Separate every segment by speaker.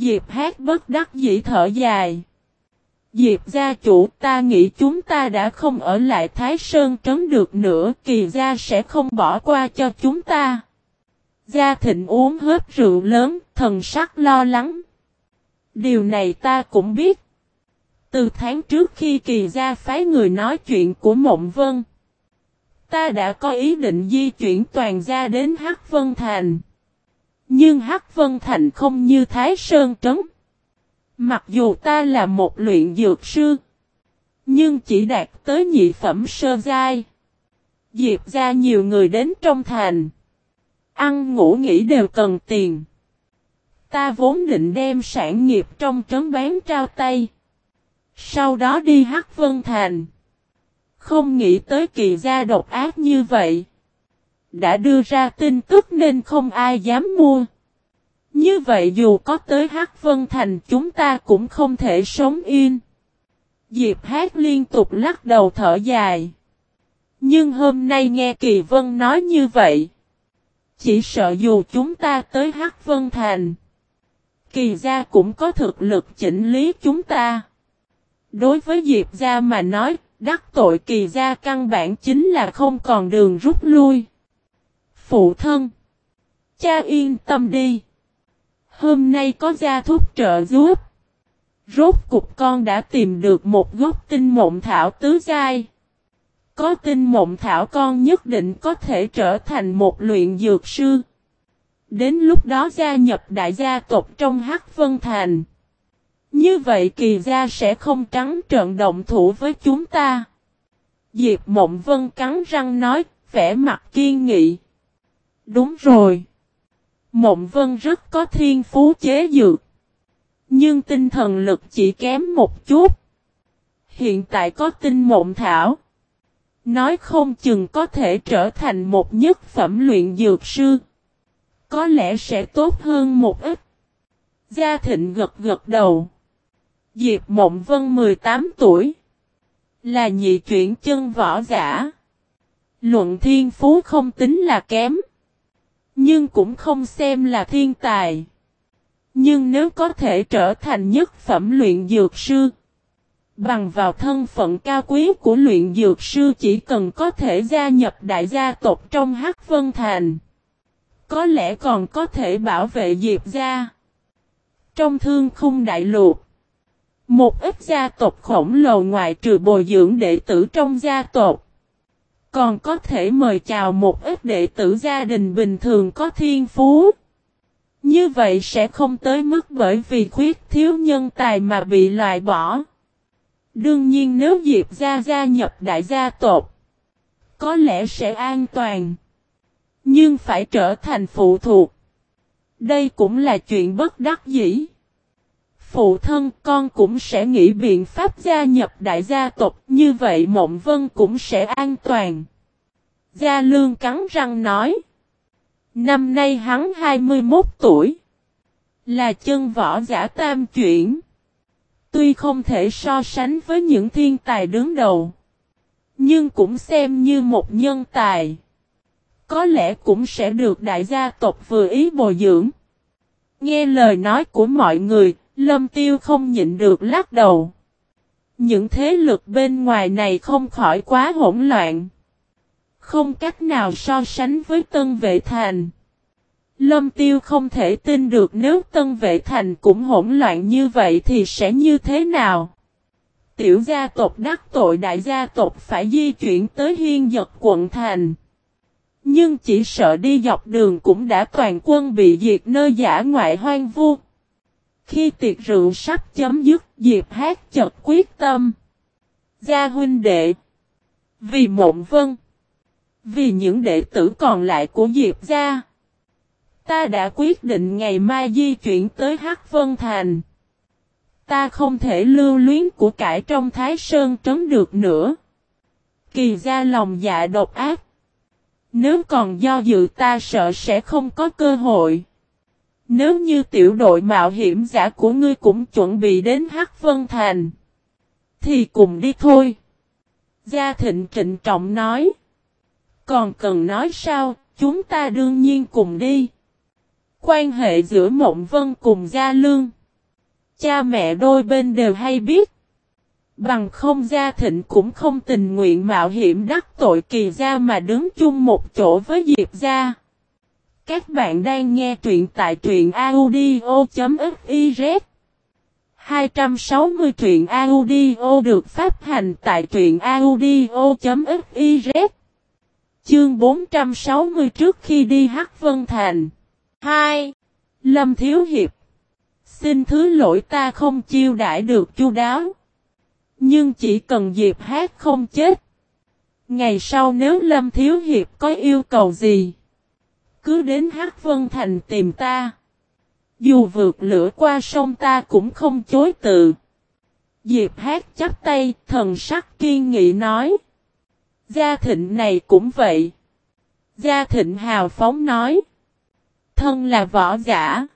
Speaker 1: Diệp hát bất đắc dĩ thở dài. Diệp gia chủ ta nghĩ chúng ta đã không ở lại Thái Sơn trấn được nữa kỳ gia sẽ không bỏ qua cho chúng ta. Gia thịnh uống hết rượu lớn, thần sắc lo lắng. Điều này ta cũng biết. Từ tháng trước khi kỳ gia phái người nói chuyện của Mộng Vân. Ta đã có ý định di chuyển toàn gia đến Hắc Vân Thành. Nhưng Hắc Vân Thành không như Thái Sơn Trấn. Mặc dù ta là một luyện dược sư. Nhưng chỉ đạt tới nhị phẩm sơ giai. Diệp ra nhiều người đến trong thành. Ăn ngủ nghỉ đều cần tiền. Ta vốn định đem sản nghiệp trong trấn bán trao tay. Sau đó đi Hắc Vân Thành. Không nghĩ tới kỳ gia độc ác như vậy. Đã đưa ra tin tức nên không ai dám mua. Như vậy dù có tới Hắc Vân Thành chúng ta cũng không thể sống yên. Diệp Hát liên tục lắc đầu thở dài. Nhưng hôm nay nghe Kỳ Vân nói như vậy. Chỉ sợ dù chúng ta tới Hắc Vân Thành. Kỳ gia cũng có thực lực chỉnh lý chúng ta. Đối với Diệp gia mà nói, đắc tội kỳ gia căn bản chính là không còn đường rút lui. Phụ thân. Cha yên tâm đi. Hôm nay có gia thúc trợ giúp. Rốt cục con đã tìm được một gốc tinh mộng thảo tứ giai. Có tinh mộng thảo con nhất định có thể trở thành một luyện dược sư. Đến lúc đó gia nhập đại gia tộc trong Hắc Vân Thành. Như vậy kỳ gia sẽ không trắng trợn động thủ với chúng ta. Diệp Mộng Vân cắn răng nói, vẻ mặt kiên nghị. Đúng rồi. Mộng Vân rất có thiên phú chế dược. Nhưng tinh thần lực chỉ kém một chút. Hiện tại có tinh mộng thảo. Nói không chừng có thể trở thành một nhất phẩm luyện dược sư. Có lẽ sẽ tốt hơn một ít. Gia Thịnh gật gật đầu. Diệp Mộng Vân 18 tuổi. Là nhị chuyển chân võ giả. Luận thiên phú không tính là kém. Nhưng cũng không xem là thiên tài. Nhưng nếu có thể trở thành nhất phẩm luyện dược sư. Bằng vào thân phận cao quý của luyện dược sư chỉ cần có thể gia nhập đại gia tộc trong Hắc Vân Thành. Có lẽ còn có thể bảo vệ Diệp gia. Trong thương khung đại lục. Một ít gia tộc khổng lồ ngoài trừ bồi dưỡng đệ tử trong gia tộc. Còn có thể mời chào một ít đệ tử gia đình bình thường có thiên phú. Như vậy sẽ không tới mức bởi vì khuyết thiếu nhân tài mà bị loại bỏ. Đương nhiên nếu Diệp gia gia nhập đại gia tộc, có lẽ sẽ an toàn. Nhưng phải trở thành phụ thuộc. Đây cũng là chuyện bất đắc dĩ. Phụ thân con cũng sẽ nghĩ biện pháp gia nhập đại gia tộc như vậy Mộng Vân cũng sẽ an toàn. Gia Lương cắn răng nói. Năm nay hắn 21 tuổi. Là chân võ giả tam chuyển. Tuy không thể so sánh với những thiên tài đứng đầu. Nhưng cũng xem như một nhân tài. Có lẽ cũng sẽ được đại gia tộc vừa ý bồi dưỡng. Nghe lời nói của mọi người, Lâm Tiêu không nhịn được lắc đầu. Những thế lực bên ngoài này không khỏi quá hỗn loạn. Không cách nào so sánh với Tân Vệ Thành. Lâm Tiêu không thể tin được nếu Tân Vệ Thành cũng hỗn loạn như vậy thì sẽ như thế nào. Tiểu gia tộc đắc tội đại gia tộc phải di chuyển tới hiên giật quận thành. Nhưng chỉ sợ đi dọc đường cũng đã toàn quân bị diệt nơi giả ngoại hoang vu. Khi tiệc rượu sắp chấm dứt, Diệp Hát chợt quyết tâm. Gia huynh đệ. Vì mộng vân. Vì những đệ tử còn lại của Diệp gia. Ta đã quyết định ngày mai di chuyển tới Hắc Vân Thành. Ta không thể lưu luyến của cải trong Thái Sơn trấn được nữa. Kỳ gia lòng dạ độc ác. Nếu còn do dự ta sợ sẽ không có cơ hội. Nếu như tiểu đội mạo hiểm giả của ngươi cũng chuẩn bị đến Hắc Vân Thành. Thì cùng đi thôi. Gia Thịnh trịnh trọng nói. Còn cần nói sao, chúng ta đương nhiên cùng đi. Quan hệ giữa Mộng Vân cùng Gia Lương. Cha mẹ đôi bên đều hay biết. Bằng không gia thịnh cũng không tình nguyện mạo hiểm đắc tội kỳ gia mà đứng chung một chỗ với Diệp gia. Các bạn đang nghe truyện tại truyện audio.fiz 260 truyện audio được phát hành tại truyện audio.fiz Chương 460 trước khi đi Hắc Vân Thành. 2. Lâm Thiếu Hiệp. Xin thứ lỗi ta không chiêu đãi được chu đáo. Nhưng chỉ cần Diệp Hát không chết. Ngày sau nếu Lâm Thiếu Hiệp có yêu cầu gì cứ đến Hắc Vân Thành tìm ta Dù vượt lửa qua sông ta cũng không chối từ Diệp Hát chắp tay thần sắc kiên nghị nói Gia thịnh này cũng vậy. Gia thịnh hào phóng nói. Thân là võ giả.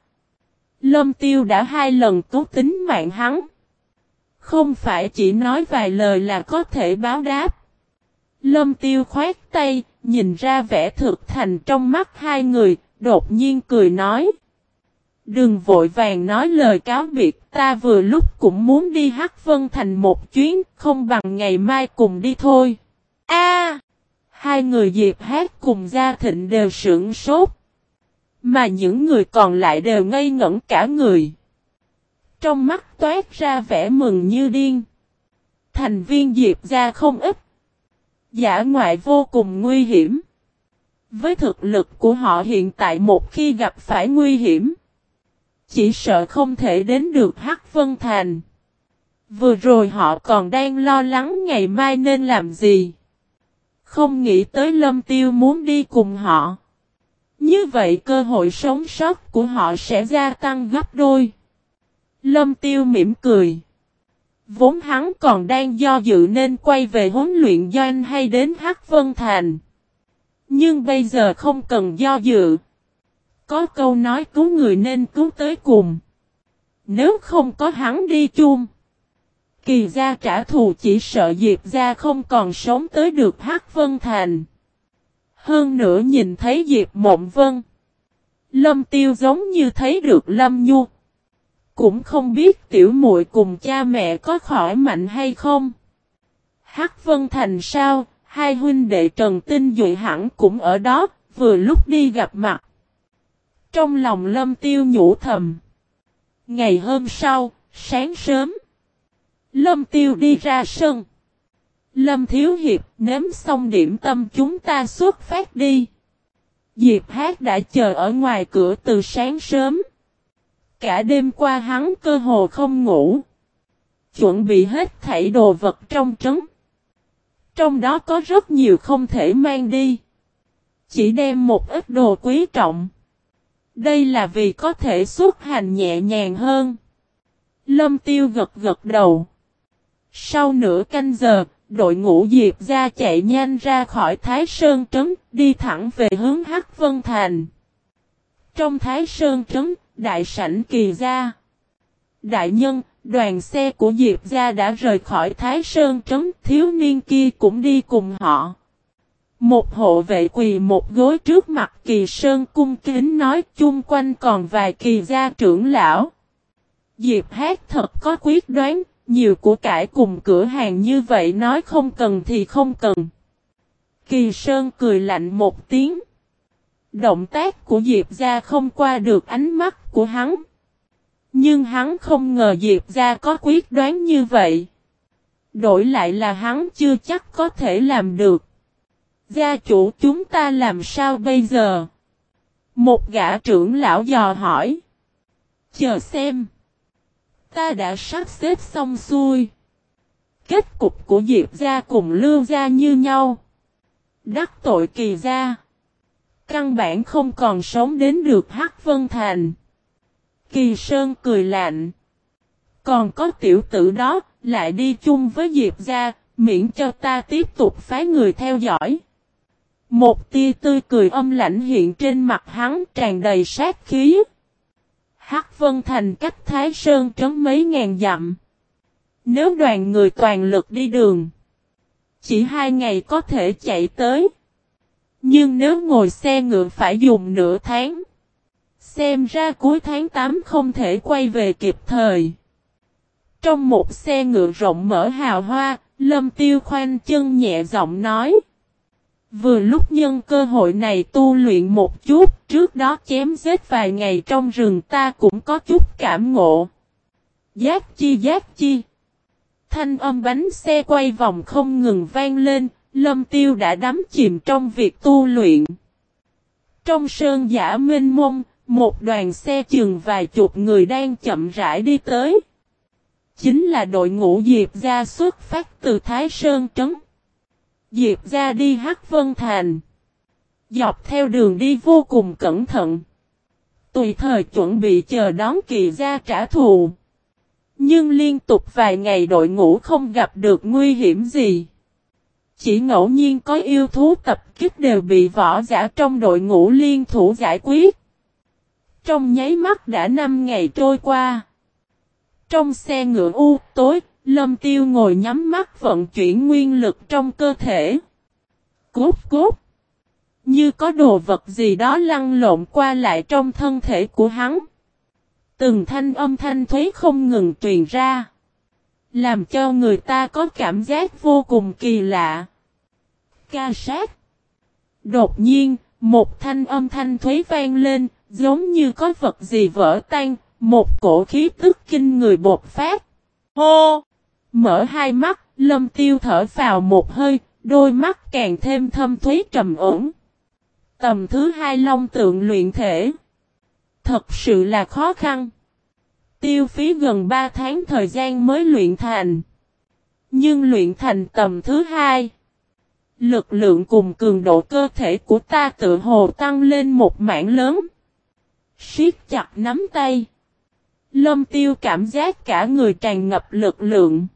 Speaker 1: Lâm tiêu đã hai lần cứu tính mạng hắn. Không phải chỉ nói vài lời là có thể báo đáp. Lâm tiêu khoát tay, nhìn ra vẻ thực thành trong mắt hai người, đột nhiên cười nói. Đừng vội vàng nói lời cáo biệt, ta vừa lúc cũng muốn đi Hắc Vân Thành một chuyến, không bằng ngày mai cùng đi thôi. A! hai người Diệp Hát cùng Gia Thịnh đều sững sốt. Mà những người còn lại đều ngây ngẩn cả người. Trong mắt toát ra vẻ mừng như điên. Thành viên Diệp ra không ít. Giả ngoại vô cùng nguy hiểm. Với thực lực của họ hiện tại một khi gặp phải nguy hiểm. Chỉ sợ không thể đến được Hắc Vân Thành. Vừa rồi họ còn đang lo lắng ngày mai nên làm gì. Không nghĩ tới lâm tiêu muốn đi cùng họ. Như vậy cơ hội sống sót của họ sẽ gia tăng gấp đôi. Lâm tiêu mỉm cười. Vốn hắn còn đang do dự nên quay về huấn luyện doanh hay đến Hắc Vân Thành. Nhưng bây giờ không cần do dự. Có câu nói cứu người nên cứu tới cùng. Nếu không có hắn đi chung. Kỳ gia trả thù chỉ sợ Diệp gia không còn sống tới được Hắc Vân Thành. Hơn nữa nhìn thấy Diệp Mộng Vân. Lâm Tiêu giống như thấy được Lâm Nhu. Cũng không biết tiểu muội cùng cha mẹ có khỏi mạnh hay không. Hắc Vân Thành sao, hai huynh đệ Trần Tinh Dụy hẳn cũng ở đó, vừa lúc đi gặp mặt. Trong lòng Lâm Tiêu nhủ thầm. Ngày hôm sau, sáng sớm. Lâm Tiêu đi ra sân. Lâm Thiếu Hiệp nếm xong điểm tâm chúng ta xuất phát đi. Diệp Hát đã chờ ở ngoài cửa từ sáng sớm. Cả đêm qua hắn cơ hồ không ngủ. Chuẩn bị hết thảy đồ vật trong trấn. Trong đó có rất nhiều không thể mang đi. Chỉ đem một ít đồ quý trọng. Đây là vì có thể xuất hành nhẹ nhàng hơn. Lâm Tiêu gật gật đầu. Sau nửa canh giờ, đội ngũ Diệp ra chạy nhanh ra khỏi Thái Sơn Trấn, đi thẳng về hướng Hắc Vân Thành. Trong Thái Sơn Trấn, đại sảnh kỳ gia. Đại nhân, đoàn xe của Diệp gia đã rời khỏi Thái Sơn Trấn, thiếu niên kia cũng đi cùng họ. Một hộ vệ quỳ một gối trước mặt kỳ sơn cung kính nói chung quanh còn vài kỳ gia trưởng lão. Diệp hát thật có quyết đoán, nhiều của cải cùng cửa hàng như vậy nói không cần thì không cần. Kỳ Sơn cười lạnh một tiếng. Động tác của Diệp Gia không qua được ánh mắt của hắn. Nhưng hắn không ngờ Diệp Gia có quyết đoán như vậy. Đổi lại là hắn chưa chắc có thể làm được. Gia chủ chúng ta làm sao bây giờ? Một gã trưởng lão dò hỏi. Chờ xem. Ta đã sắp xếp xong xuôi. Kết cục của Diệp gia cùng Lưu gia như nhau. Đắc tội kỳ gia. Căn bản không còn sống đến được Hắc Vân Thành. Kỳ Sơn cười lạnh. Còn có tiểu tử đó, lại đi chung với Diệp gia, miễn cho ta tiếp tục phái người theo dõi. Một tia tươi cười âm lãnh hiện trên mặt hắn tràn đầy sát khí. Hắc Vân Thành cách Thái Sơn trấn mấy ngàn dặm. Nếu đoàn người toàn lực đi đường, chỉ hai ngày có thể chạy tới. Nhưng nếu ngồi xe ngựa phải dùng nửa tháng. Xem ra cuối tháng 8 không thể quay về kịp thời. Trong một xe ngựa rộng mở hào hoa, Lâm Tiêu khoanh chân nhẹ giọng nói. Vừa lúc nhân cơ hội này tu luyện một chút, trước đó chém giết vài ngày trong rừng ta cũng có chút cảm ngộ. Giác chi giác chi. Thanh âm bánh xe quay vòng không ngừng vang lên, lâm tiêu đã đắm chìm trong việc tu luyện. Trong sơn giả minh mông, một đoàn xe chừng vài chục người đang chậm rãi đi tới. Chính là đội ngũ Diệp Gia xuất phát từ Thái Sơn Trấn. Diệp Gia đi Hắc Vân Thành. Dọc theo đường đi vô cùng cẩn thận. Tùy thời chuẩn bị chờ đón kỳ gia trả thù. Nhưng liên tục vài ngày đội ngũ không gặp được nguy hiểm gì. Chỉ ngẫu nhiên có yêu thú tập kích đều bị võ giả trong đội ngũ liên thủ giải quyết. Trong nháy mắt đã 5 ngày trôi qua. Trong xe ngựa u tối, Lâm Tiêu ngồi nhắm mắt vận chuyển nguyên lực trong cơ thể. Cốt cốt. Như có đồ vật gì đó lăn lộn qua lại trong thân thể của hắn. Từng thanh âm thanh thuế không ngừng truyền ra. Làm cho người ta có cảm giác vô cùng kỳ lạ. Ca sát. Đột nhiên, một thanh âm thanh thuế vang lên, giống như có vật gì vỡ tan, một cổ khí tức kinh người bột phát. Hô! Mở hai mắt, lâm tiêu thở vào một hơi, đôi mắt càng thêm thâm thuế trầm ổn. Tầm thứ hai long tượng luyện thể. Thật sự là khó khăn. Tiêu phí gần 3 tháng thời gian mới luyện thành. Nhưng luyện thành tầm thứ hai. Lực lượng cùng cường độ cơ thể của ta tự hồ tăng lên một mảng lớn. siết chặt nắm tay. Lâm tiêu cảm giác cả người tràn ngập lực lượng.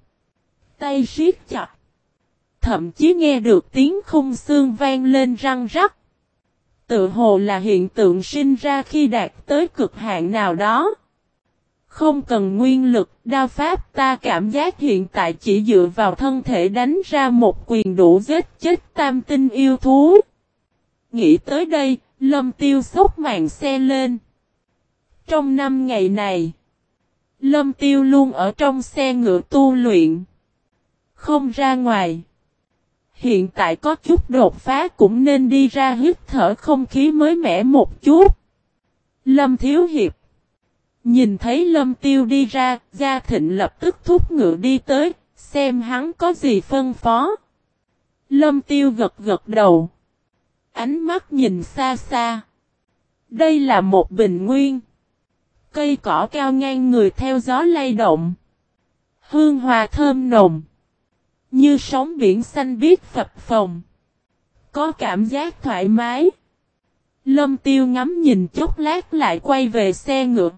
Speaker 1: Tay siết chặt. Thậm chí nghe được tiếng khung xương vang lên răng rắc. Tự hồ là hiện tượng sinh ra khi đạt tới cực hạn nào đó. Không cần nguyên lực, đao pháp ta cảm giác hiện tại chỉ dựa vào thân thể đánh ra một quyền đủ giết chết tam tinh yêu thú. Nghĩ tới đây, lâm tiêu sốc mạng xe lên. Trong năm ngày này, lâm tiêu luôn ở trong xe ngựa tu luyện. Không ra ngoài. Hiện tại có chút đột phá cũng nên đi ra hít thở không khí mới mẻ một chút. Lâm Thiếu Hiệp Nhìn thấy Lâm Tiêu đi ra, Gia Thịnh lập tức thúc ngựa đi tới, xem hắn có gì phân phó. Lâm Tiêu gật gật đầu. Ánh mắt nhìn xa xa. Đây là một bình nguyên. Cây cỏ cao ngang người theo gió lay động. Hương hòa thơm nồng. Như sóng biển xanh biếc phập phồng. Có cảm giác thoải mái. Lâm tiêu ngắm nhìn chút lát lại quay về xe ngựa.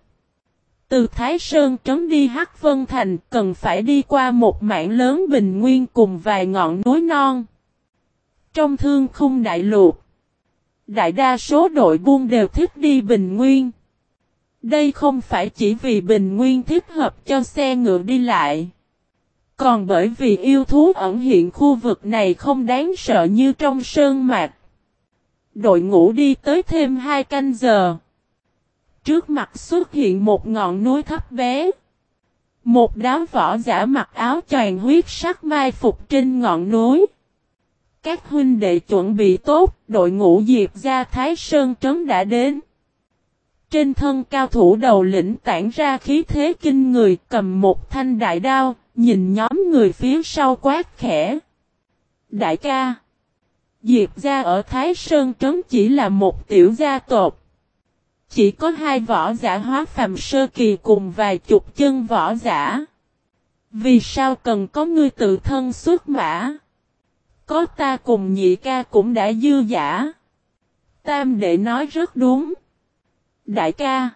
Speaker 1: Từ Thái Sơn trấn đi Hắc Vân Thành cần phải đi qua một mảng lớn bình nguyên cùng vài ngọn núi non. Trong thương khung đại lục, đại đa số đội buôn đều thích đi bình nguyên. Đây không phải chỉ vì bình nguyên thích hợp cho xe ngựa đi lại. Còn bởi vì yêu thú ẩn hiện khu vực này không đáng sợ như trong sơn mạc. Đội ngũ đi tới thêm hai canh giờ. Trước mặt xuất hiện một ngọn núi thấp bé. Một đám võ giả mặc áo choàng huyết sắc mai phục trên ngọn núi. Các huynh đệ chuẩn bị tốt, đội ngũ diệp ra Thái Sơn Trấn đã đến. Trên thân cao thủ đầu lĩnh tản ra khí thế kinh người cầm một thanh đại đao, nhìn nhóm người phía sau quát khẽ. Đại ca! Diệp gia ở Thái Sơn Trấn chỉ là một tiểu gia tộc. Chỉ có hai võ giả hóa phàm sơ kỳ cùng vài chục chân võ giả. Vì sao cần có ngươi tự thân xuất mã? Có ta cùng nhị ca cũng đã dư giả. Tam đệ nói rất đúng. Đại ca.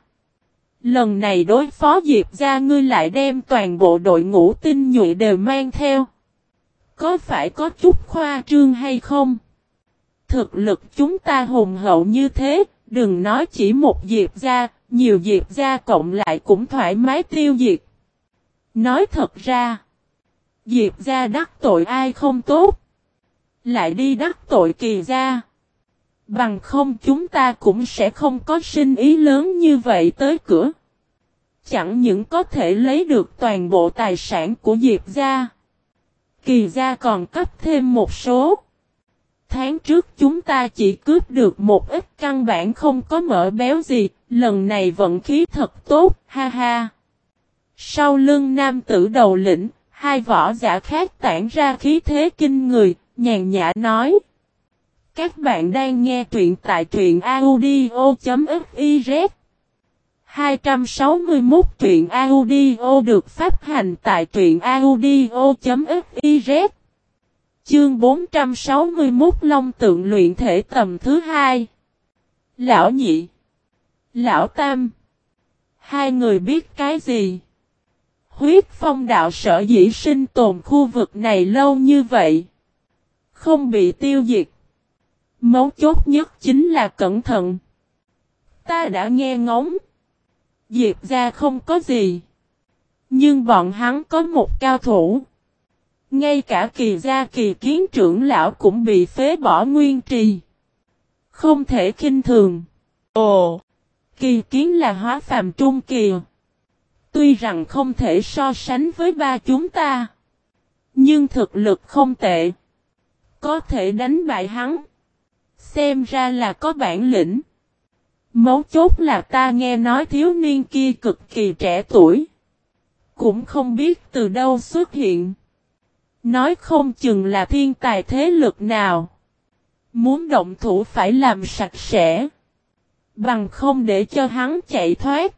Speaker 1: Lần này đối phó Diệp ra ngươi lại đem toàn bộ đội ngũ tinh nhuệ đều mang theo. Có phải có chút khoa trương hay không? Thực lực chúng ta hùng hậu như thế, Đừng nói chỉ một diệp ra, nhiều diệp ra cộng lại cũng thoải mái tiêu diệt. Nói thật ra, diệp ra đắc tội ai không tốt. Lại đi đắc tội kỳ ra. Bằng không chúng ta cũng sẽ không có sinh ý lớn như vậy tới cửa. chẳng những có thể lấy được toàn bộ tài sản của Diệp gia. Kỳ gia còn cấp thêm một số. Tháng trước chúng ta chỉ cướp được một ít căn bản không có mỡ béo gì, lần này vận khí thật tốt, ha ha. Sau lưng nam tử đầu lĩnh, hai võ giả khác tản ra khí thế kinh người, nhàn nhã nói. Các bạn đang nghe truyện tại truyện audio.fiz 261 truyện audio được phát hành tại truyện audio.fiz Chương 461 Long tượng luyện thể tầm thứ hai Lão nhị Lão tam Hai người biết cái gì? Huyết phong đạo sở dĩ sinh tồn khu vực này lâu như vậy. Không bị tiêu diệt. Mấu chốt nhất chính là cẩn thận. Ta đã nghe ngóng. Diệp ra không có gì. Nhưng bọn hắn có một cao thủ. Ngay cả kỳ gia kỳ kiến trưởng lão cũng bị phế bỏ nguyên trì. Không thể kinh thường. Ồ! Kỳ kiến là hóa phàm trung kỳ. Tuy rằng không thể so sánh với ba chúng ta. Nhưng thực lực không tệ. Có thể đánh bại hắn. Xem ra là có bản lĩnh. Mấu chốt là ta nghe nói thiếu niên kia cực kỳ trẻ tuổi. Cũng không biết từ đâu xuất hiện. Nói không chừng là thiên tài thế lực nào. Muốn động thủ phải làm sạch sẽ. Bằng không để cho hắn chạy thoát.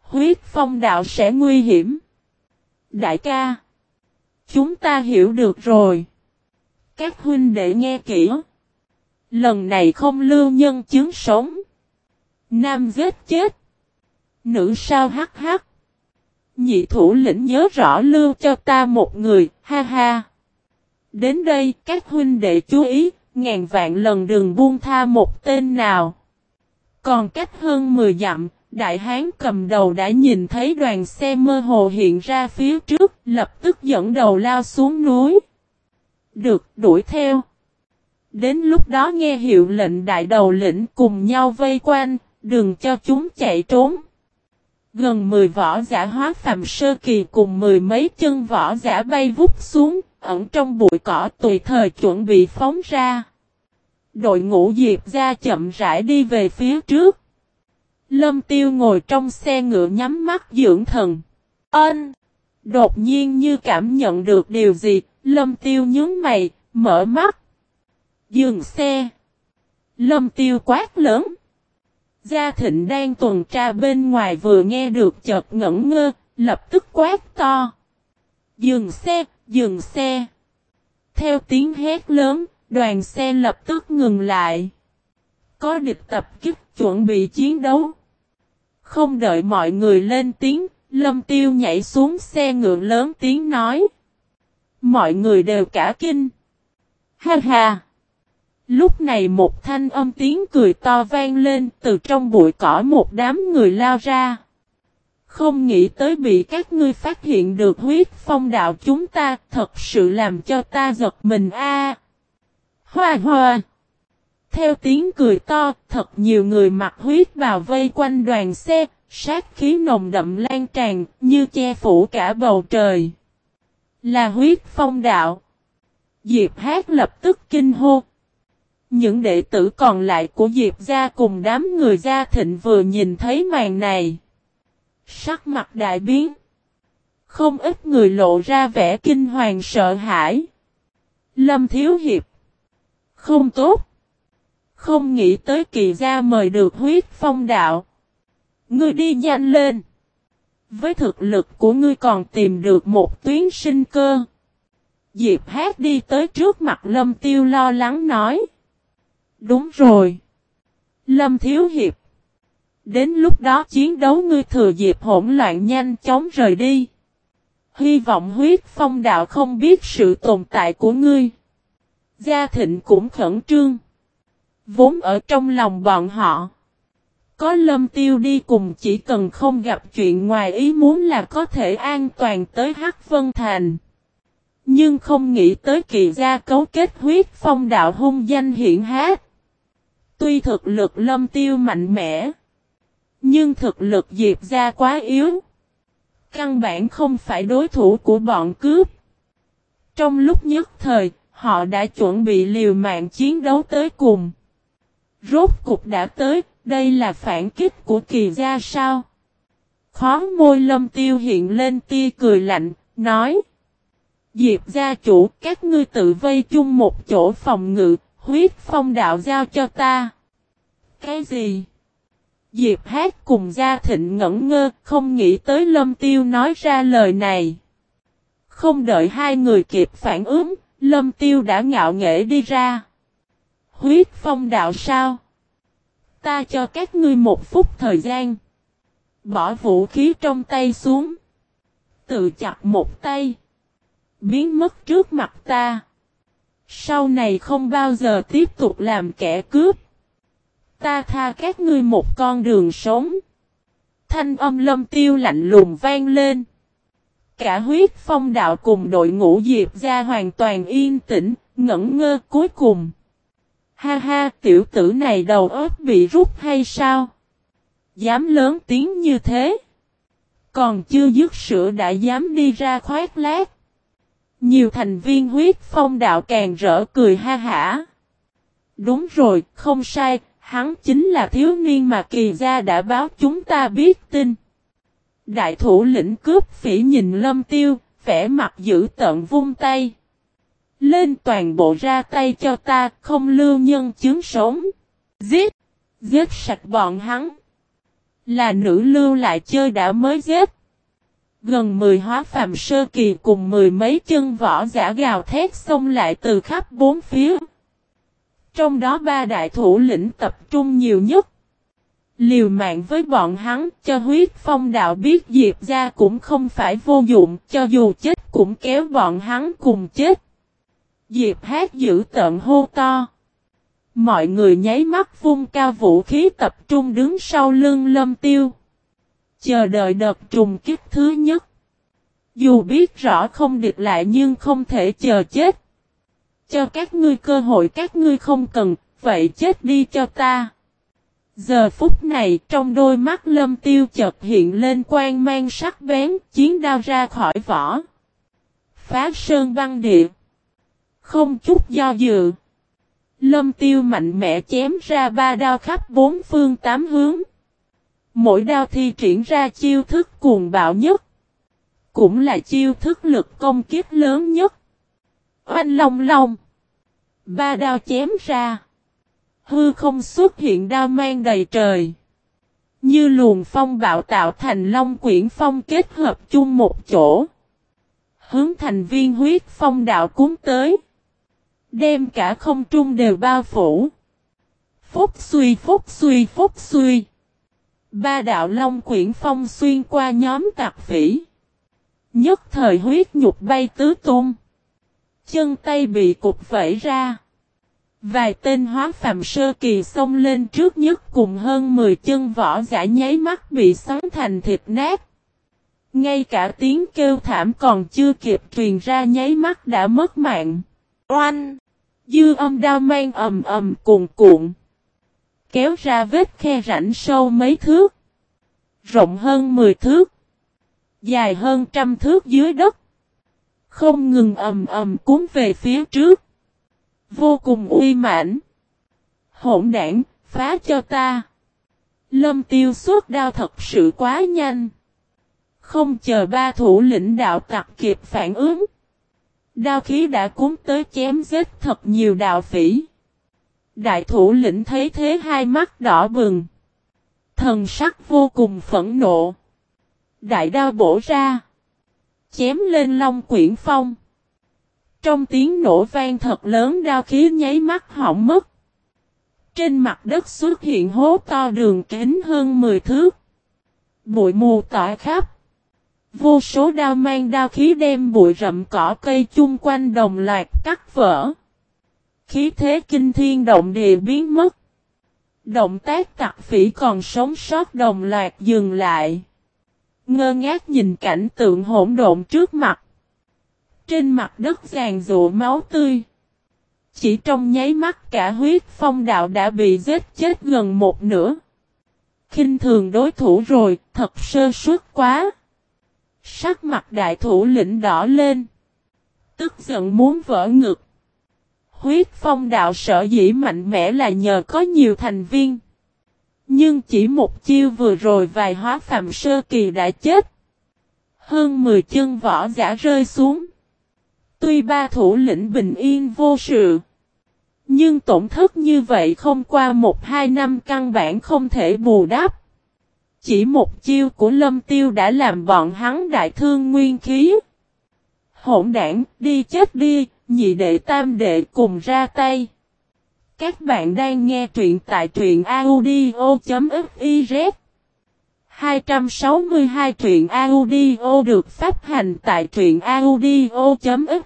Speaker 1: Huyết phong đạo sẽ nguy hiểm. Đại ca. Chúng ta hiểu được rồi. Các huynh đệ nghe kỹ. Lần này không lưu nhân chứng sống. Nam giết chết. Nữ sao hắc hắc. Nhị thủ lĩnh nhớ rõ lưu cho ta một người, ha ha. Đến đây các huynh đệ chú ý, ngàn vạn lần đừng buông tha một tên nào. Còn cách hơn 10 dặm, đại hán cầm đầu đã nhìn thấy đoàn xe mơ hồ hiện ra phía trước, lập tức dẫn đầu lao xuống núi. Được, đuổi theo. Đến lúc đó nghe hiệu lệnh đại đầu lĩnh cùng nhau vây quanh, đừng cho chúng chạy trốn. Gần 10 võ giả hóa phàm sơ kỳ cùng mười mấy chân võ giả bay vút xuống, ẩn trong bụi cỏ tùy thời chuẩn bị phóng ra. Đội ngũ diệp ra chậm rãi đi về phía trước. Lâm tiêu ngồi trong xe ngựa nhắm mắt dưỡng thần. Ân! Đột nhiên như cảm nhận được điều gì, lâm tiêu nhướng mày, mở mắt. Dừng xe. Lâm tiêu quát lớn. Gia Thịnh đang tuần tra bên ngoài vừa nghe được chợt ngẩn ngơ, lập tức quát to. Dừng xe, dừng xe. Theo tiếng hét lớn, đoàn xe lập tức ngừng lại. Có địch tập kích chuẩn bị chiến đấu. Không đợi mọi người lên tiếng, Lâm Tiêu nhảy xuống xe ngựa lớn tiếng nói. Mọi người đều cả kinh. Ha ha! Lúc này một thanh âm tiếng cười to vang lên từ trong bụi cỏ một đám người lao ra. Không nghĩ tới bị các ngươi phát hiện được huyết phong đạo chúng ta thật sự làm cho ta giật mình a. Hoa hoa! Theo tiếng cười to, thật nhiều người mặc huyết vào vây quanh đoàn xe, sát khí nồng đậm lan tràn, như che phủ cả bầu trời. Là huyết phong đạo. Diệp Hát lập tức kinh hô, những đệ tử còn lại của Diệp gia cùng đám người gia thịnh vừa nhìn thấy màn này. Sắc mặt đại biến. Không ít người lộ ra vẻ kinh hoàng sợ hãi. Lâm Thiếu Hiệp. Không tốt. Không nghĩ tới kỳ gia mời được huyết phong đạo. Ngươi đi nhanh lên. Với thực lực của ngươi còn tìm được một tuyến sinh cơ. Diệp hát đi tới trước mặt lâm tiêu lo lắng nói. Đúng rồi. Lâm Thiếu Hiệp. Đến lúc đó chiến đấu ngươi thừa dịp hỗn loạn nhanh chóng rời đi. Hy vọng huyết phong đạo không biết sự tồn tại của ngươi. Gia Thịnh cũng khẩn trương. Vốn ở trong lòng bọn họ. Có lâm tiêu đi cùng chỉ cần không gặp chuyện ngoài ý muốn là có thể an toàn tới Hắc Vân Thành. Nhưng không nghĩ tới kỳ gia cấu kết huyết phong đạo hung danh hiện hát. Tuy thực lực lâm tiêu mạnh mẽ. Nhưng thực lực Diệp ra quá yếu. Căn bản không phải đối thủ của bọn cướp. Trong lúc nhất thời, họ đã chuẩn bị liều mạng chiến đấu tới cùng. Rốt cục đã tới, đây là phản kích của kỳ gia sao? Khó môi lâm tiêu hiện lên tia cười lạnh, nói. Diệp gia chủ, các ngươi tự vây chung một chỗ phòng ngự, huyết phong đạo giao cho ta. Cái gì? Diệp hát cùng gia thịnh ngẩn ngơ, không nghĩ tới lâm tiêu nói ra lời này. Không đợi hai người kịp phản ứng, lâm tiêu đã ngạo nghễ đi ra. Huyết phong đạo sao? Ta cho các ngươi một phút thời gian. Bỏ vũ khí trong tay xuống. Tự chặt một tay. Biến mất trước mặt ta. Sau này không bao giờ tiếp tục làm kẻ cướp. Ta tha các ngươi một con đường sống. Thanh âm lâm tiêu lạnh lùng vang lên. Cả huyết phong đạo cùng đội ngũ diệp ra hoàn toàn yên tĩnh, ngẩn ngơ cuối cùng. Ha ha, tiểu tử này đầu óc bị rút hay sao? Dám lớn tiếng như thế. Còn chưa dứt sữa đã dám đi ra khoét lát. Nhiều thành viên huyết phong đạo càng rỡ cười ha hả. Đúng rồi, không sai, hắn chính là thiếu niên mà kỳ gia đã báo chúng ta biết tin. Đại thủ lĩnh cướp phỉ nhìn lâm tiêu, vẻ mặt giữ tận vung tay. Lên toàn bộ ra tay cho ta, không lưu nhân chứng sống. Giết! Giết sạch bọn hắn. Là nữ lưu lại chơi đã mới giết. Gần mười hóa phàm sơ kỳ cùng mười mấy chân võ giả gào thét xông lại từ khắp bốn phía. Trong đó ba đại thủ lĩnh tập trung nhiều nhất. Liều mạng với bọn hắn, cho huyết phong đạo biết Diệp ra cũng không phải vô dụng, cho dù chết cũng kéo bọn hắn cùng chết. Diệp hát giữ tận hô to. Mọi người nháy mắt vung cao vũ khí tập trung đứng sau lưng lâm tiêu. Chờ đợi đợt trùng kích thứ nhất. Dù biết rõ không địch lại nhưng không thể chờ chết. Cho các ngươi cơ hội các ngươi không cần, vậy chết đi cho ta. Giờ phút này trong đôi mắt lâm tiêu chợt hiện lên quan mang sắc bén, chiến đao ra khỏi vỏ. Phá sơn băng địa. Không chút do dự. Lâm tiêu mạnh mẽ chém ra ba đao khắp bốn phương tám hướng. Mỗi đao thi triển ra chiêu thức cuồng bạo nhất. Cũng là chiêu thức lực công kiếp lớn nhất. Oanh long long. Ba đao chém ra. Hư không xuất hiện đao mang đầy trời. Như luồng phong bạo tạo thành long quyển phong kết hợp chung một chỗ. Hướng thành viên huyết phong đạo cúng tới. Đem cả không trung đều bao phủ. Phúc suy phúc suy phúc suy. Ba đạo long quyển phong xuyên qua nhóm tạc phỉ. Nhất thời huyết nhục bay tứ tung. Chân tay bị cục vẫy ra. Vài tên hóa phạm sơ kỳ xông lên trước nhất cùng hơn 10 chân võ giả nháy mắt bị xoắn thành thịt nát. Ngay cả tiếng kêu thảm còn chưa kịp truyền ra nháy mắt đã mất mạng. Oanh! Dư âm đao mang ầm ầm cuồn cuộn. Kéo ra vết khe rãnh sâu mấy thước. Rộng hơn 10 thước. Dài hơn trăm thước dưới đất. Không ngừng ầm ầm cuốn về phía trước. Vô cùng uy mãnh. Hỗn đảng, phá cho ta. Lâm tiêu suốt đao thật sự quá nhanh. Không chờ ba thủ lĩnh đạo tặc kịp phản ứng. Đao khí đã cuốn tới chém giết thật nhiều đạo phỉ. Đại thủ lĩnh thấy thế hai mắt đỏ bừng. Thần sắc vô cùng phẫn nộ. Đại đao bổ ra. Chém lên long quyển phong. Trong tiếng nổ vang thật lớn đao khí nháy mắt hỏng mất. Trên mặt đất xuất hiện hố to đường kính hơn 10 thước. Bụi mù tỏa khắp. Vô số đao mang đao khí đem bụi rậm cỏ cây chung quanh đồng loạt cắt vỡ. Khí thế kinh thiên động địa biến mất. Động tác tặc phỉ còn sống sót đồng loạt dừng lại. Ngơ ngác nhìn cảnh tượng hỗn độn trước mặt. Trên mặt đất giàn rụa máu tươi. Chỉ trong nháy mắt cả huyết phong đạo đã bị giết chết gần một nửa. khinh thường đối thủ rồi, thật sơ suất quá. Sắc mặt đại thủ lĩnh đỏ lên. Tức giận muốn vỡ ngực. Huyết phong đạo sở dĩ mạnh mẽ là nhờ có nhiều thành viên. Nhưng chỉ một chiêu vừa rồi vài hóa phạm sơ kỳ đã chết. Hơn 10 chân võ giả rơi xuống. Tuy ba thủ lĩnh bình yên vô sự. Nhưng tổn thất như vậy không qua một hai năm căn bản không thể bù đắp. Chỉ một chiêu của lâm tiêu đã làm bọn hắn đại thương nguyên khí. Hỗn đảng, đi chết đi, nhị đệ tam đệ cùng ra tay. Các bạn đang nghe truyện tại truyện audio.fiz 262 truyện audio được phát hành tại truyện audio.fiz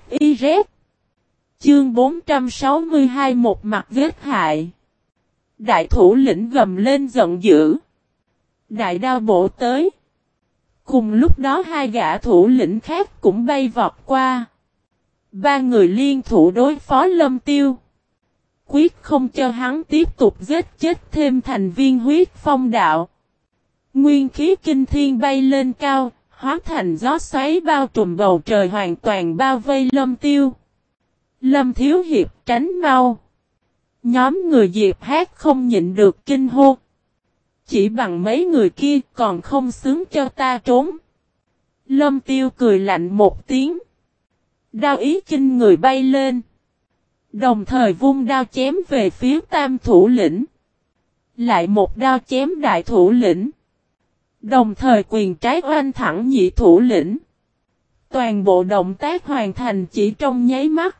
Speaker 1: Chương 462 một mặt vết hại. Đại thủ lĩnh gầm lên giận dữ. Đại đao bổ tới. Cùng lúc đó hai gã thủ lĩnh khác cũng bay vọt qua. Ba người liên thủ đối phó lâm tiêu Quyết không cho hắn tiếp tục giết chết thêm thành viên huyết phong đạo Nguyên khí kinh thiên bay lên cao, hóa thành gió xoáy bao trùm bầu trời hoàn toàn bao vây lâm tiêu. Lâm thiếu hiệp tránh mau. Nhóm người diệp hát không nhịn được kinh hô. Chỉ bằng mấy người kia còn không xứng cho ta trốn. Lâm tiêu cười lạnh một tiếng. Đao ý kinh người bay lên. Đồng thời vung đao chém về phía tam thủ lĩnh. Lại một đao chém đại thủ lĩnh. Đồng thời quyền trái oanh thẳng nhị thủ lĩnh. Toàn bộ động tác hoàn thành chỉ trong nháy mắt.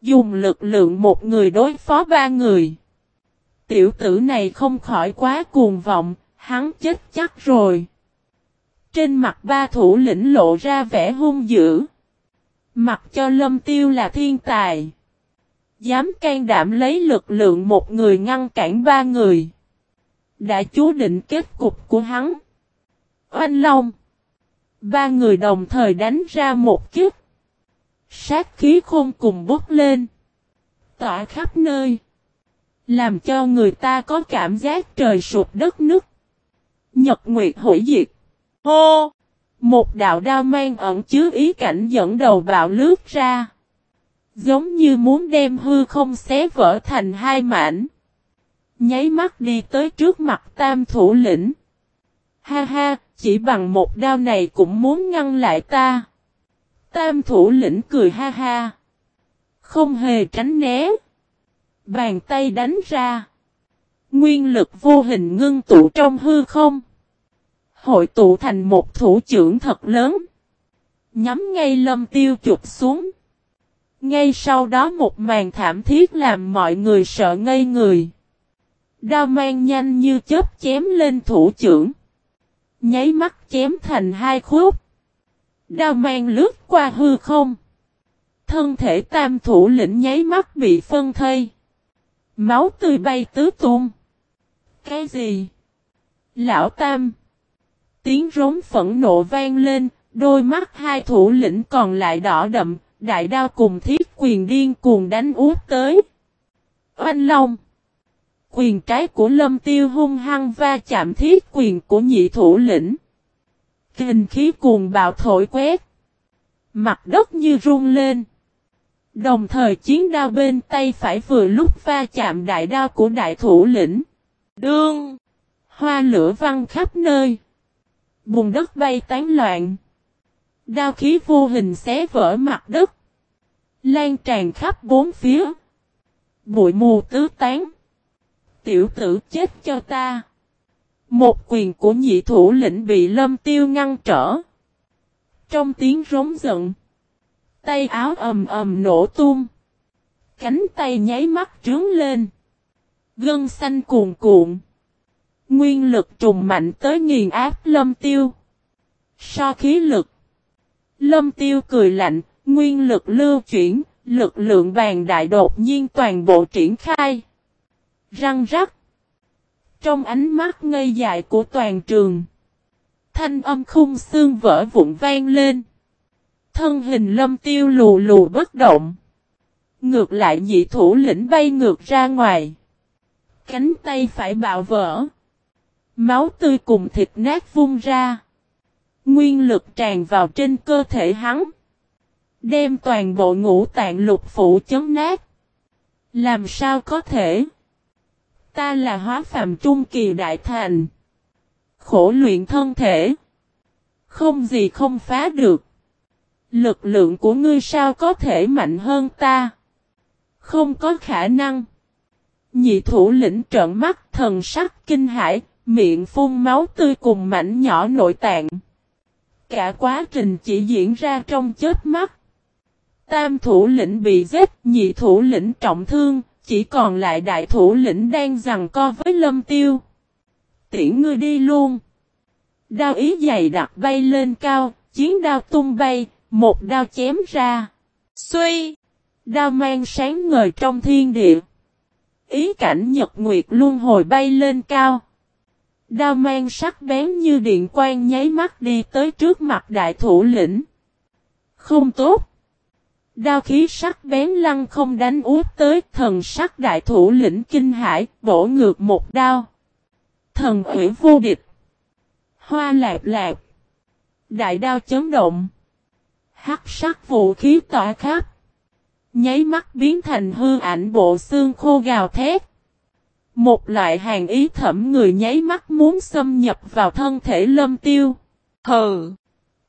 Speaker 1: Dùng lực lượng một người đối phó ba người. Tiểu tử này không khỏi quá cuồng vọng, hắn chết chắc rồi. Trên mặt ba thủ lĩnh lộ ra vẻ hung dữ. Mặc cho lâm tiêu là thiên tài. Dám can đảm lấy lực lượng một người ngăn cản ba người. Đã chú định kết cục của hắn. Oanh Long. Ba người đồng thời đánh ra một kiếp. Sát khí khôn cùng bốc lên. Tỏa khắp nơi. Làm cho người ta có cảm giác trời sụp đất nứt. Nhật Nguyệt hủy diệt. Hô! Một đạo đao mang ẩn chứa ý cảnh dẫn đầu bạo lướt ra. Giống như muốn đem hư không xé vỡ thành hai mảnh. Nháy mắt đi tới trước mặt tam thủ lĩnh. Ha ha, chỉ bằng một đao này cũng muốn ngăn lại ta. Tam thủ lĩnh cười ha ha. Không hề tránh né. Bàn tay đánh ra. Nguyên lực vô hình ngưng tụ trong hư không. Hội tụ thành một thủ trưởng thật lớn. Nhắm ngay lâm tiêu chụp xuống. Ngay sau đó một màn thảm thiết làm mọi người sợ ngây người. Đao mang nhanh như chớp chém lên thủ trưởng. Nháy mắt chém thành hai khúc. Đao mang lướt qua hư không. Thân thể tam thủ lĩnh nháy mắt bị phân thây. Máu tươi bay tứ tung. Cái gì? Lão tam. Tiếng rống phẫn nộ vang lên, đôi mắt hai thủ lĩnh còn lại đỏ đậm, đại đao cùng thiết quyền điên cuồng đánh út tới. Oanh Long Quyền trái của lâm tiêu hung hăng va chạm thiết quyền của nhị thủ lĩnh. Kinh khí cuồng bạo thổi quét. Mặt đất như rung lên. Đồng thời chiến đao bên tay phải vừa lúc va chạm đại đao của đại thủ lĩnh. Đương! Hoa lửa văng khắp nơi. Bùn đất bay tán loạn. Đao khí vô hình xé vỡ mặt đất. Lan tràn khắp bốn phía. Bụi mù tứ tán. Tiểu tử chết cho ta. Một quyền của nhị thủ lĩnh bị lâm tiêu ngăn trở. Trong tiếng rống giận. Tay áo ầm ầm nổ tung. Cánh tay nháy mắt trướng lên. Gân xanh cuồn cuộn. Nguyên lực trùng mạnh tới nghiền áp lâm tiêu. So khí lực. Lâm tiêu cười lạnh, nguyên lực lưu chuyển, lực lượng bàn đại đột nhiên toàn bộ triển khai. Răng rắc. Trong ánh mắt ngây dại của toàn trường. Thanh âm khung xương vỡ vụn vang lên. Thân hình lâm tiêu lù lù bất động. Ngược lại nhị thủ lĩnh bay ngược ra ngoài. Cánh tay phải bạo vỡ. Máu tươi cùng thịt nát vung ra. Nguyên lực tràn vào trên cơ thể hắn. Đem toàn bộ ngũ tạng lục phủ chấn nát. Làm sao có thể? Ta là hóa phàm trung kỳ đại thành. Khổ luyện thân thể. Không gì không phá được. Lực lượng của ngươi sao có thể mạnh hơn ta? Không có khả năng. Nhị thủ lĩnh trợn mắt thần sắc kinh hãi, miệng phun máu tươi cùng mảnh nhỏ nội tạng. Cả quá trình chỉ diễn ra trong chết mắt. Tam thủ lĩnh bị giết, nhị thủ lĩnh trọng thương, chỉ còn lại đại thủ lĩnh đang giằng co với lâm tiêu. Tiễn ngươi đi luôn. Đao ý dày đặt bay lên cao, chiến đao tung bay, một đao chém ra. Xuy! Đao mang sáng ngời trong thiên địa. Ý cảnh nhật nguyệt luôn hồi bay lên cao. Đao mang sắc bén như điện quang nháy mắt đi tới trước mặt đại thủ lĩnh. Không tốt. Đao khí sắc bén lăng không đánh út tới thần sắc đại thủ lĩnh kinh hải, bổ ngược một đao. Thần ủy vô địch. Hoa lạc lạc. Đại đao chấn động. Hắc sắc vũ khí tỏa khắp. Nháy mắt biến thành hư ảnh bộ xương khô gào thét. Một loại hàng ý thẩm người nháy mắt muốn xâm nhập vào thân thể lâm tiêu. Hừ!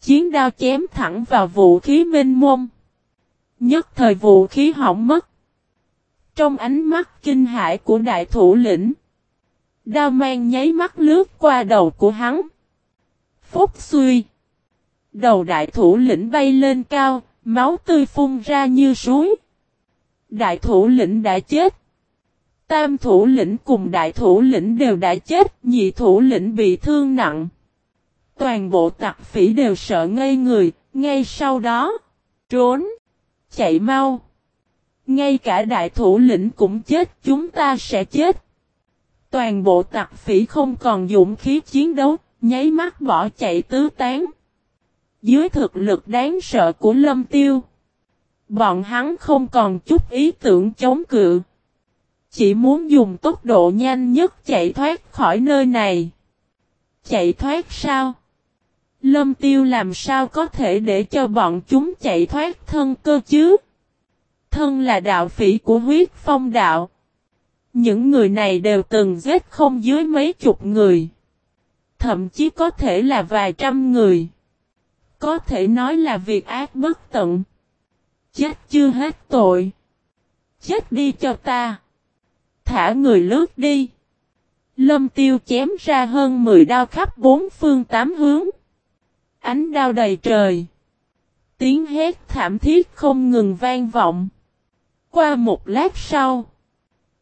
Speaker 1: Chiến đao chém thẳng vào vũ khí minh mông. Nhất thời vũ khí hỏng mất. Trong ánh mắt kinh hãi của đại thủ lĩnh. Đao mang nháy mắt lướt qua đầu của hắn. Phúc suy. Đầu đại thủ lĩnh bay lên cao, máu tươi phun ra như suối. Đại thủ lĩnh đã chết. Tam thủ lĩnh cùng đại thủ lĩnh đều đã chết, nhị thủ lĩnh bị thương nặng. Toàn bộ tặc phỉ đều sợ ngây người, ngay sau đó, trốn, chạy mau. Ngay cả đại thủ lĩnh cũng chết, chúng ta sẽ chết. Toàn bộ tặc phỉ không còn dũng khí chiến đấu, nháy mắt bỏ chạy tứ tán. Dưới thực lực đáng sợ của lâm tiêu. Bọn hắn không còn chút ý tưởng chống cự. Chỉ muốn dùng tốc độ nhanh nhất chạy thoát khỏi nơi này. Chạy thoát sao? Lâm tiêu làm sao có thể để cho bọn chúng chạy thoát thân cơ chứ? Thân là đạo phỉ của huyết phong đạo. Những người này đều từng giết không dưới mấy chục người. Thậm chí có thể là vài trăm người. Có thể nói là việc ác bất tận. Chết chưa hết tội. Chết đi cho ta. Thả người lướt đi. Lâm tiêu chém ra hơn 10 đao khắp bốn phương tám hướng. Ánh đao đầy trời. Tiếng hét thảm thiết không ngừng vang vọng. Qua một lát sau.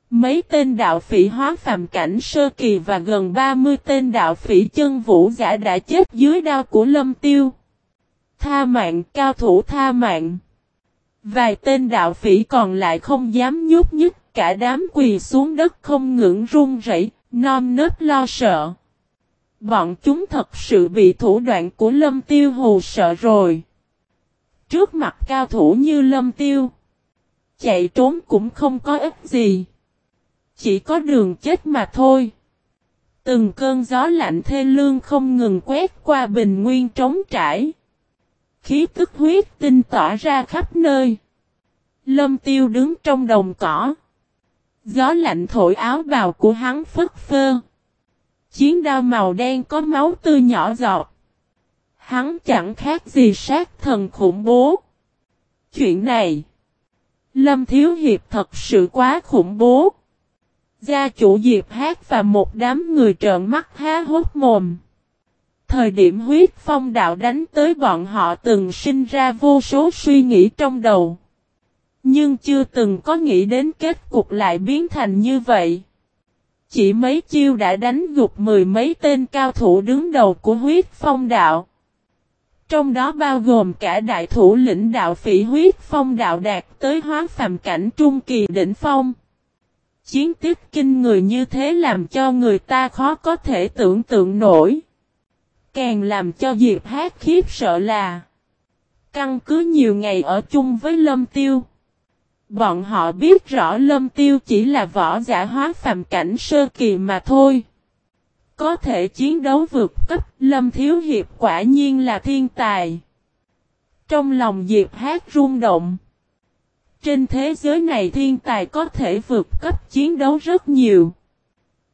Speaker 1: Mấy tên đạo phỉ hóa phàm cảnh sơ kỳ và gần 30 tên đạo phỉ chân vũ giả đã chết dưới đao của lâm tiêu. Tha mạng cao thủ tha mạng. Vài tên đạo phỉ còn lại không dám nhúc nhích, cả đám quỳ xuống đất không ngưỡng run rẩy, non nớt lo sợ. Bọn chúng thật sự bị thủ đoạn của lâm tiêu hù sợ rồi. Trước mặt cao thủ như lâm tiêu, chạy trốn cũng không có ích gì. Chỉ có đường chết mà thôi. Từng cơn gió lạnh thê lương không ngừng quét qua bình nguyên trống trải. Khí tức huyết tinh tỏa ra khắp nơi. Lâm tiêu đứng trong đồng cỏ. Gió lạnh thổi áo bào của hắn phất phơ. Chiến đao màu đen có máu tươi nhỏ giọt. Hắn chẳng khác gì sát thần khủng bố. Chuyện này. Lâm Thiếu Hiệp thật sự quá khủng bố. Gia chủ Diệp Hát và một đám người trợn mắt há hốt mồm. Thời điểm huyết phong đạo đánh tới bọn họ từng sinh ra vô số suy nghĩ trong đầu. Nhưng chưa từng có nghĩ đến kết cục lại biến thành như vậy. Chỉ mấy chiêu đã đánh gục mười mấy tên cao thủ đứng đầu của huyết phong đạo. Trong đó bao gồm cả đại thủ lĩnh đạo phỉ huyết phong đạo đạt tới hóa phàm cảnh trung kỳ đỉnh phong. Chiến tiếp kinh người như thế làm cho người ta khó có thể tưởng tượng nổi. Càng làm cho Diệp Hát khiếp sợ là, Căn cứ nhiều ngày ở chung với Lâm Tiêu Bọn họ biết rõ Lâm Tiêu chỉ là võ giả hóa phàm cảnh sơ kỳ mà thôi Có thể chiến đấu vượt cấp, Lâm Thiếu Hiệp quả nhiên là thiên tài. Trong lòng Diệp Hát rung động. Trên thế giới này thiên tài có thể vượt cấp chiến đấu rất nhiều.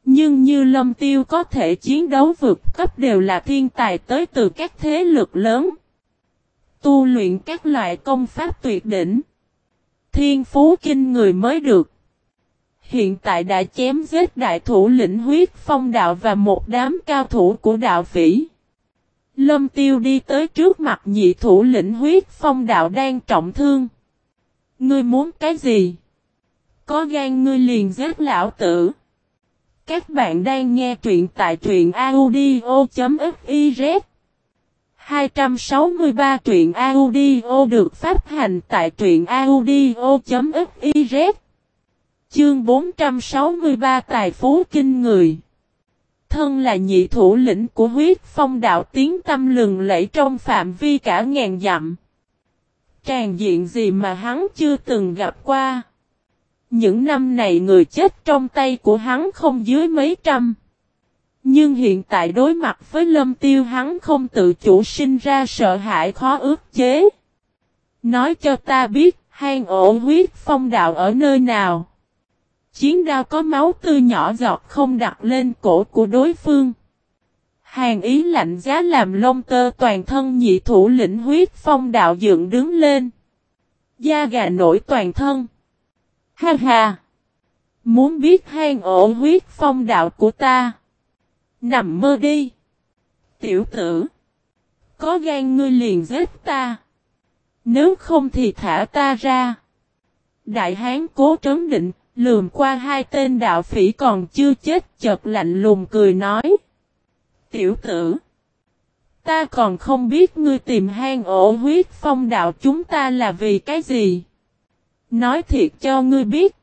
Speaker 1: Nhưng như Lâm Tiêu có thể chiến đấu vượt cấp đều là thiên tài tới từ các thế lực lớn. Tu luyện các loại công pháp tuyệt đỉnh. Thiên phú kinh người mới được. Hiện tại đã chém giết đại thủ lĩnh huyết phong đạo và một đám cao thủ của đạo phỉ. Lâm tiêu đi tới trước mặt nhị thủ lĩnh huyết phong đạo đang trọng thương. Ngươi muốn cái gì? Có gan ngươi liền giết lão tử. Các bạn đang nghe truyện tại truyện audio.fif 263 truyện audio được phát hành tại truyện audio.fiz Chương 463 Tài phú kinh người Thân là nhị thủ lĩnh của huyết phong đạo tiếng tâm lừng lẫy trong phạm vi cả ngàn dặm. Tràn diện gì mà hắn chưa từng gặp qua. Những năm này người chết trong tay của hắn không dưới mấy trăm. Nhưng hiện tại đối mặt với lâm tiêu hắn không tự chủ sinh ra sợ hãi khó ước chế. Nói cho ta biết, hang ổ huyết phong đạo ở nơi nào. Chiến đao có máu tươi nhỏ giọt không đặt lên cổ của đối phương. Hàng ý lạnh giá làm lông tơ toàn thân nhị thủ lĩnh huyết phong đạo dựng đứng lên. Da gà nổi toàn thân. Ha ha! Muốn biết hang ổ huyết phong đạo của ta. Nằm mơ đi. Tiểu tử. Có gan ngươi liền giết ta. Nếu không thì thả ta ra. Đại hán cố trấn định, lườm qua hai tên đạo phỉ còn chưa chết chợt lạnh lùng cười nói. Tiểu tử. Ta còn không biết ngươi tìm hang ổ huyết phong đạo chúng ta là vì cái gì. Nói thiệt cho ngươi biết.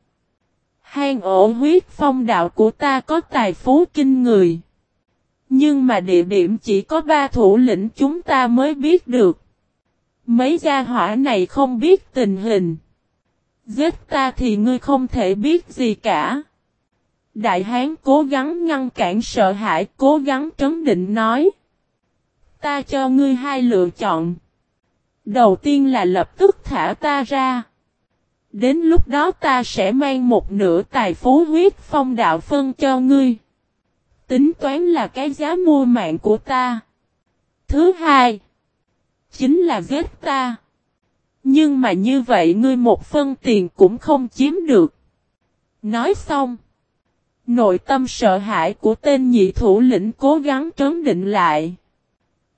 Speaker 1: Hang ổ huyết phong đạo của ta có tài phú kinh người. Nhưng mà địa điểm chỉ có ba thủ lĩnh chúng ta mới biết được. Mấy gia hỏa này không biết tình hình. Giết ta thì ngươi không thể biết gì cả. Đại hán cố gắng ngăn cản sợ hãi, cố gắng trấn định nói. Ta cho ngươi hai lựa chọn. Đầu tiên là lập tức thả ta ra. Đến lúc đó ta sẽ mang một nửa tài phú huyết phong đạo phân cho ngươi. Tính toán là cái giá mua mạng của ta. Thứ hai. Chính là giết ta. Nhưng mà như vậy ngươi một phân tiền cũng không chiếm được. Nói xong. Nội tâm sợ hãi của tên nhị thủ lĩnh cố gắng trấn định lại.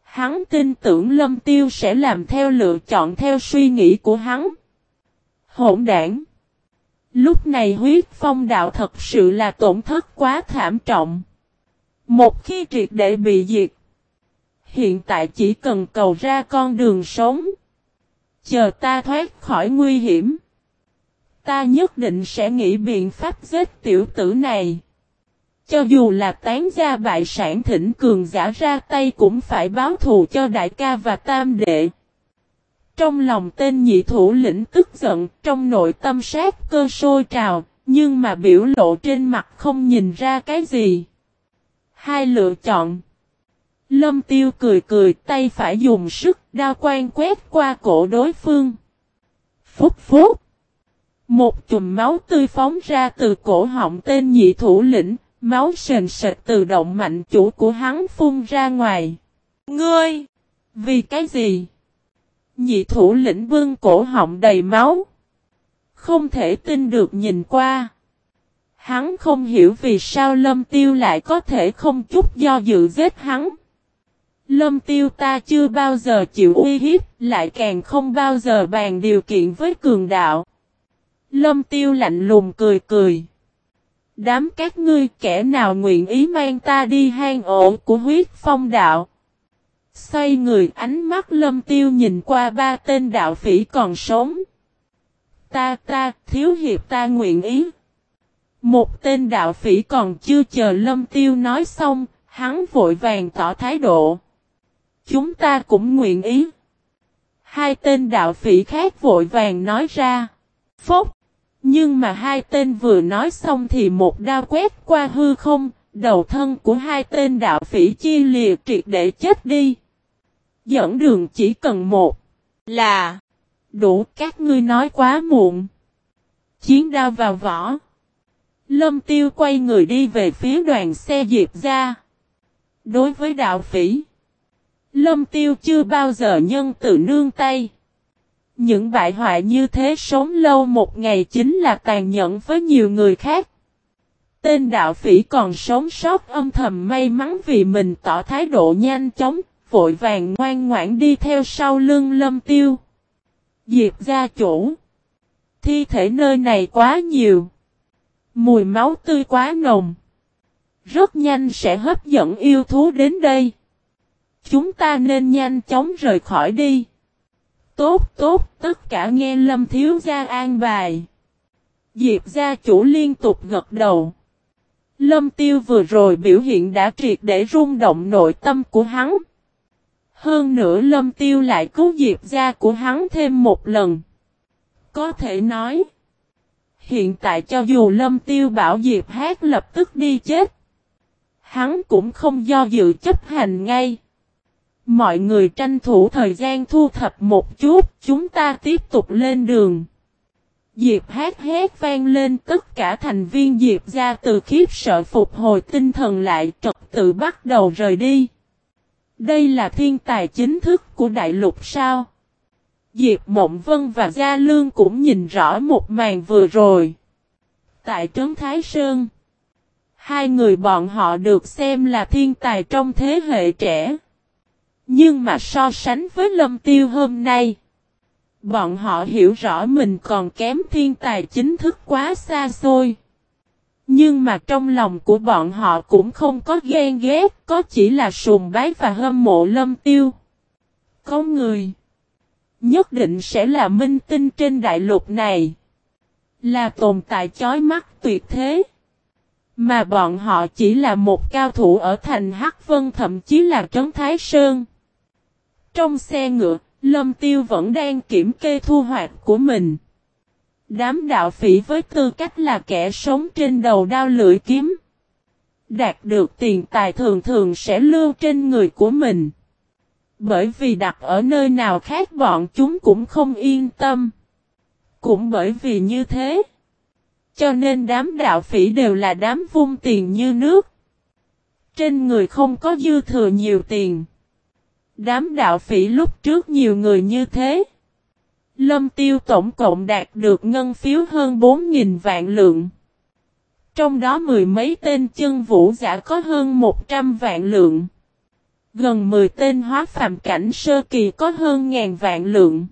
Speaker 1: Hắn tin tưởng Lâm Tiêu sẽ làm theo lựa chọn theo suy nghĩ của hắn. Hỗn đảng. Lúc này huyết phong đạo thật sự là tổn thất quá thảm trọng. Một khi triệt để bị diệt. Hiện tại chỉ cần cầu ra con đường sống. Chờ ta thoát khỏi nguy hiểm. Ta nhất định sẽ nghĩ biện pháp giết tiểu tử này. Cho dù là tán gia bại sản thỉnh cường giả ra tay cũng phải báo thù cho đại ca và tam đệ. Trong lòng tên nhị thủ lĩnh tức giận, trong nội tâm sát cơ sôi trào, nhưng mà biểu lộ trên mặt không nhìn ra cái gì. Hai lựa chọn. Lâm tiêu cười cười tay phải dùng sức đao quan quét qua cổ đối phương. Phúc phúc. Một chùm máu tươi phóng ra từ cổ họng tên nhị thủ lĩnh, máu sền sệt từ động mạnh chủ của hắn phun ra ngoài. Ngươi! Vì cái gì? Nhị thủ lĩnh vương cổ họng đầy máu. Không thể tin được nhìn qua. Hắn không hiểu vì sao lâm tiêu lại có thể không chút do dự giết hắn. Lâm tiêu ta chưa bao giờ chịu uy hiếp, lại càng không bao giờ bàn điều kiện với cường đạo. Lâm tiêu lạnh lùng cười cười. Đám các ngươi kẻ nào nguyện ý mang ta đi hang ổ của huyết phong đạo. Xoay người ánh mắt lâm tiêu nhìn qua ba tên đạo phỉ còn sống. Ta ta, thiếu hiệp ta nguyện ý. Một tên đạo phỉ còn chưa chờ lâm tiêu nói xong, hắn vội vàng tỏ thái độ. Chúng ta cũng nguyện ý. Hai tên đạo phỉ khác vội vàng nói ra. Phốc. Nhưng mà hai tên vừa nói xong thì một đao quét qua hư không, đầu thân của hai tên đạo phỉ chia lìa triệt để chết đi. Dẫn đường chỉ cần một là đủ các ngươi nói quá muộn. Chiến đao vào vỏ. Lâm tiêu quay người đi về phía đoàn xe diệp ra. Đối với đạo phỉ, Lâm tiêu chưa bao giờ nhân từ nương tay. Những bại hoại như thế sống lâu một ngày chính là tàn nhẫn với nhiều người khác. Tên đạo phỉ còn sống sót âm thầm may mắn vì mình tỏ thái độ nhanh chóng, vội vàng ngoan ngoãn đi theo sau lưng lâm tiêu. Diệp gia chủ. Thi thể nơi này quá nhiều. Mùi máu tươi quá nồng. Rất nhanh sẽ hấp dẫn yêu thú đến đây. Chúng ta nên nhanh chóng rời khỏi đi. Tốt tốt, tất cả nghe lâm thiếu gia an bài. Diệp gia chủ liên tục gật đầu. Lâm tiêu vừa rồi biểu hiện đã triệt để rung động nội tâm của hắn. Hơn nữa lâm tiêu lại cứu diệp gia của hắn thêm một lần. Có thể nói. Hiện tại cho dù lâm tiêu bảo diệp hát lập tức đi chết. Hắn cũng không do dự chấp hành ngay. Mọi người tranh thủ thời gian thu thập một chút, chúng ta tiếp tục lên đường. Diệp hát hét vang lên tất cả thành viên Diệp ra từ khiếp sợ phục hồi tinh thần lại trật tự bắt đầu rời đi. Đây là thiên tài chính thức của đại lục sao? Diệp Mộng Vân và Gia Lương cũng nhìn rõ một màn vừa rồi. Tại Trấn Thái Sơn, hai người bọn họ được xem là thiên tài trong thế hệ trẻ. Nhưng mà so sánh với Lâm Tiêu hôm nay, bọn họ hiểu rõ mình còn kém thiên tài chính thức quá xa xôi. Nhưng mà trong lòng của bọn họ cũng không có ghen ghét, có chỉ là sùng bái và hâm mộ Lâm Tiêu. Có người nhất định sẽ là minh tinh trên đại lục này. Là tồn tại chói mắt tuyệt thế. Mà bọn họ chỉ là một cao thủ ở thành Hắc Vân thậm chí là Trấn Thái Sơn. Trong xe ngựa, Lâm Tiêu vẫn đang kiểm kê thu hoạch của mình. Đám đạo phỉ với tư cách là kẻ sống trên đầu đao lưỡi kiếm. Đạt được tiền tài thường thường sẽ lưu trên người của mình. Bởi vì đặt ở nơi nào khác bọn chúng cũng không yên tâm. Cũng bởi vì như thế. Cho nên đám đạo phỉ đều là đám vung tiền như nước. Trên người không có dư thừa nhiều tiền. Đám đạo phỉ lúc trước nhiều người như thế. Lâm tiêu tổng cộng đạt được ngân phiếu hơn 4.000 vạn lượng. Trong đó mười mấy tên chân vũ giả có hơn 100 vạn lượng. Gần 10 tên hóa phàm cảnh sơ kỳ có hơn ngàn vạn lượng.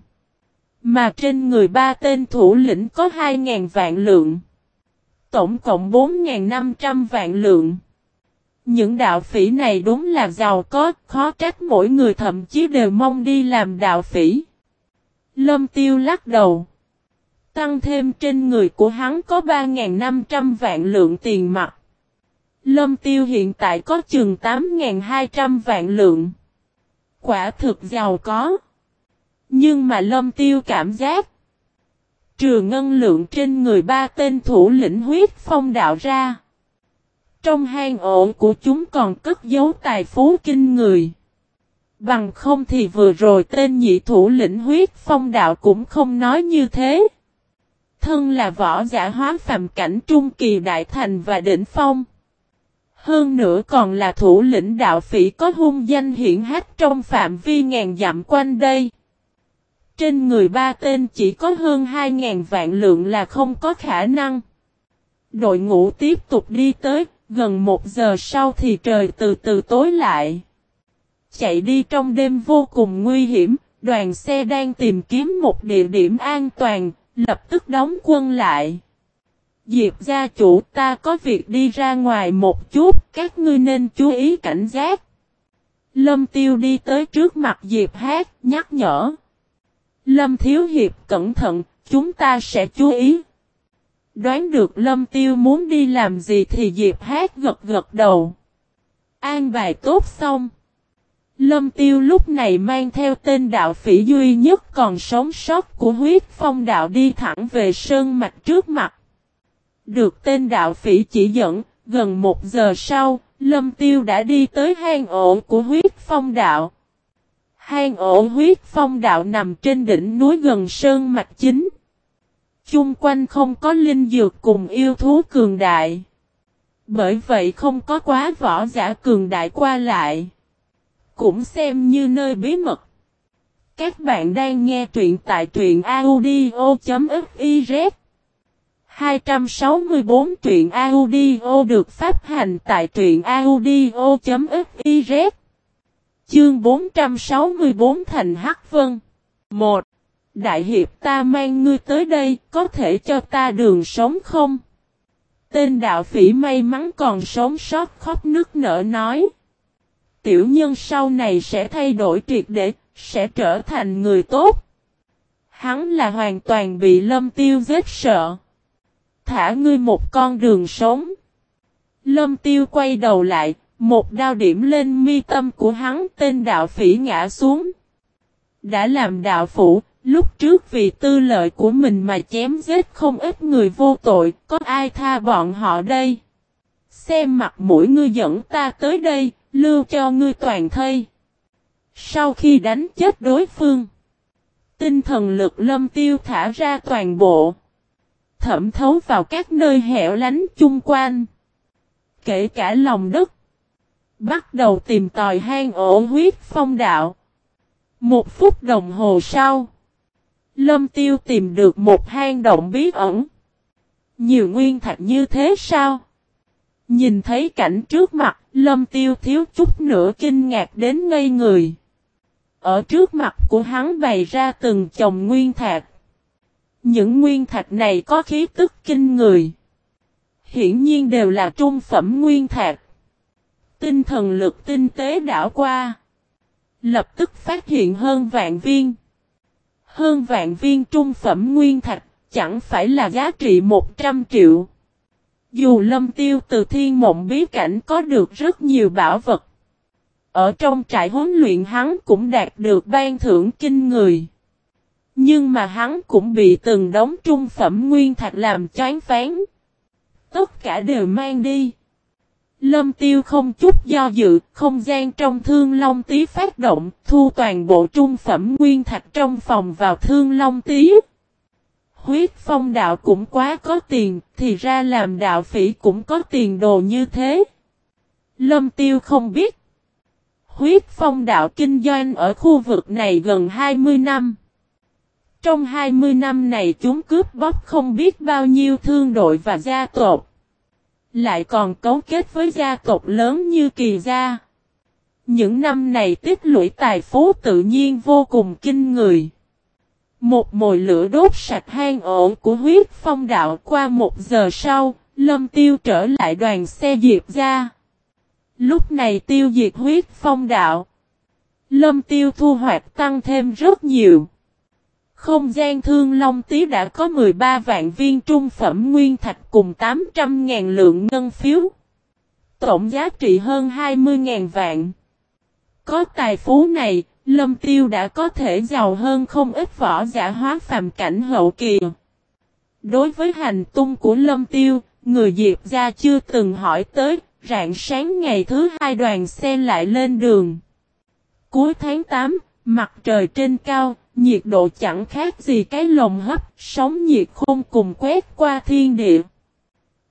Speaker 1: Mà trên người ba tên thủ lĩnh có 2.000 vạn lượng. Tổng cộng 4.500 vạn lượng. Những đạo phỉ này đúng là giàu có, khó trách mỗi người thậm chí đều mong đi làm đạo phỉ. Lâm tiêu lắc đầu. Tăng thêm trên người của hắn có 3.500 vạn lượng tiền mặt. Lâm tiêu hiện tại có chừng 8.200 vạn lượng. Quả thực giàu có. Nhưng mà lâm tiêu cảm giác. Trừ ngân lượng trên người ba tên thủ lĩnh huyết phong đạo ra. Trong hang ổ của chúng còn cất giấu tài phú kinh người. Bằng không thì vừa rồi tên nhị thủ lĩnh huyết phong đạo cũng không nói như thế. Thân là võ giả hóa phàm cảnh trung kỳ đại thành và đỉnh phong. Hơn nữa còn là thủ lĩnh đạo phỉ có hung danh hiển hách trong phạm vi ngàn dặm quanh đây. Trên người ba tên chỉ có hơn hai ngàn vạn lượng là không có khả năng. Đội ngũ tiếp tục đi tới, gần một giờ sau thì trời từ từ tối lại. Chạy đi trong đêm vô cùng nguy hiểm, đoàn xe đang tìm kiếm một địa điểm an toàn, lập tức đóng quân lại. Diệp gia chủ ta có việc đi ra ngoài một chút, các ngươi nên chú ý cảnh giác. Lâm tiêu đi tới trước mặt Diệp hát, nhắc nhở. Lâm thiếu hiệp cẩn thận, chúng ta sẽ chú ý. Đoán được Lâm tiêu muốn đi làm gì thì Diệp hát gật gật đầu. An bài tốt xong. Lâm tiêu lúc này mang theo tên đạo phỉ duy nhất còn sống sót của huyết phong đạo đi thẳng về sơn mạch trước mặt. Được tên đạo phỉ chỉ dẫn, gần một giờ sau, Lâm Tiêu đã đi tới hang ổ của huyết phong đạo. Hang ổ huyết phong đạo nằm trên đỉnh núi gần sơn mạch chính. Chung quanh không có linh dược cùng yêu thú cường đại. Bởi vậy không có quá võ giả cường đại qua lại. Cũng xem như nơi bí mật. Các bạn đang nghe truyện tại truyện audio.fif 264 truyện audio được phát hành tại truyện audio.fiz Chương 464 Thành Hắc Vân 1. Đại hiệp ta mang ngươi tới đây, có thể cho ta đường sống không? Tên đạo phỉ may mắn còn sống sót khóc nước nở nói. Tiểu nhân sau này sẽ thay đổi triệt để, sẽ trở thành người tốt. Hắn là hoàn toàn bị lâm tiêu giết sợ. Thả ngươi một con đường sống. Lâm tiêu quay đầu lại, một đao điểm lên mi tâm của hắn tên đạo phỉ ngã xuống. Đã làm đạo phủ, lúc trước vì tư lợi của mình mà chém giết không ít người vô tội, có ai tha bọn họ đây? Xem mặt mũi ngươi dẫn ta tới đây, lưu cho ngươi toàn thây. Sau khi đánh chết đối phương, tinh thần lực lâm tiêu thả ra toàn bộ, thẩm thấu vào các nơi hẻo lánh chung quanh, kể cả lòng đất. Bắt đầu tìm tòi hang ổ huyết phong đạo. Một phút đồng hồ sau, Lâm Tiêu tìm được một hang động bí ẩn. Nhiều nguyên thạch như thế sao? Nhìn thấy cảnh trước mặt, Lâm Tiêu thiếu chút nữa kinh ngạc đến ngây người. Ở trước mặt của hắn bày ra từng chồng nguyên thạch. Những nguyên thạch này có khí tức kinh người. Hiển nhiên đều là trung phẩm nguyên thạch. Tinh thần lực tinh tế đảo qua. Lập tức phát hiện hơn vạn viên. Hơn vạn viên trung phẩm nguyên thạch, chẳng phải là giá trị 100 triệu. Dù lâm tiêu từ thiên mộng bí cảnh có được rất nhiều bảo vật. Ở trong trại huấn luyện hắn cũng đạt được ban thưởng kinh người. Nhưng mà hắn cũng bị từng đống trung phẩm nguyên thạch làm choáng phán. Tất cả đều mang đi. Lâm tiêu không chút do dự, không gian trong thương long tí phát động, thu toàn bộ trung phẩm nguyên thạch trong phòng vào thương long tí. Huyết phong đạo cũng quá có tiền, thì ra làm đạo phỉ cũng có tiền đồ như thế. Lâm tiêu không biết. Huyết phong đạo kinh doanh ở khu vực này gần 20 năm. Trong 20 năm này chúng cướp bóc không biết bao nhiêu thương đội và gia tộc. Lại còn cấu kết với gia tộc lớn như kỳ gia. Những năm này tích lũy tài phú tự nhiên vô cùng kinh người. Một mồi lửa đốt sạch hang ổ của huyết phong đạo qua một giờ sau, lâm tiêu trở lại đoàn xe diệt ra. Lúc này tiêu diệt huyết phong đạo. Lâm tiêu thu hoạch tăng thêm rất nhiều. Không gian thương long tí đã có 13 vạn viên trung phẩm nguyên thạch cùng 800.000 lượng ngân phiếu. Tổng giá trị hơn 20.000 vạn. Có tài phú này, Lâm Tiêu đã có thể giàu hơn không ít võ giả hóa phàm cảnh hậu kỳ. Đối với hành tung của Lâm Tiêu, người Diệp gia chưa từng hỏi tới, rạng sáng ngày thứ hai đoàn xe lại lên đường. Cuối tháng 8, mặt trời trên cao, nhiệt độ chẳng khác gì cái lồng hấp, sóng nhiệt khôn cùng quét qua thiên địa.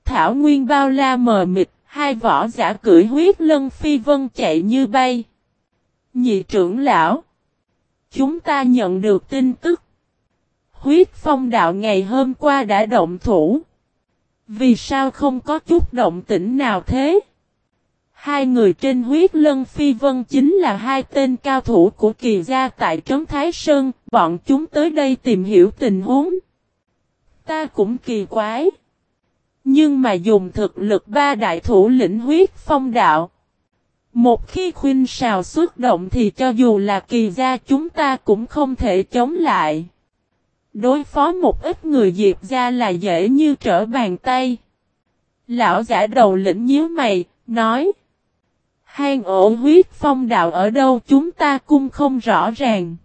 Speaker 1: Thảo Nguyên bao la mờ mịt, hai võ giả cưỡi huyết lân phi vân chạy như bay. Nhị trưởng lão. Chúng ta nhận được tin tức. Huyết phong đạo ngày hôm qua đã động thủ. Vì sao không có chút động tĩnh nào thế? Hai người trên huyết lân phi vân chính là hai tên cao thủ của kỳ gia tại Trấn Thái Sơn, bọn chúng tới đây tìm hiểu tình huống. Ta cũng kỳ quái. Nhưng mà dùng thực lực ba đại thủ lĩnh huyết phong đạo. Một khi khuyên sào xuất động thì cho dù là kỳ gia chúng ta cũng không thể chống lại. Đối phó một ít người diệp gia là dễ như trở bàn tay. Lão giả đầu lĩnh nhíu mày, nói. Hang ổ huyết phong đạo ở đâu chúng ta cũng không rõ ràng.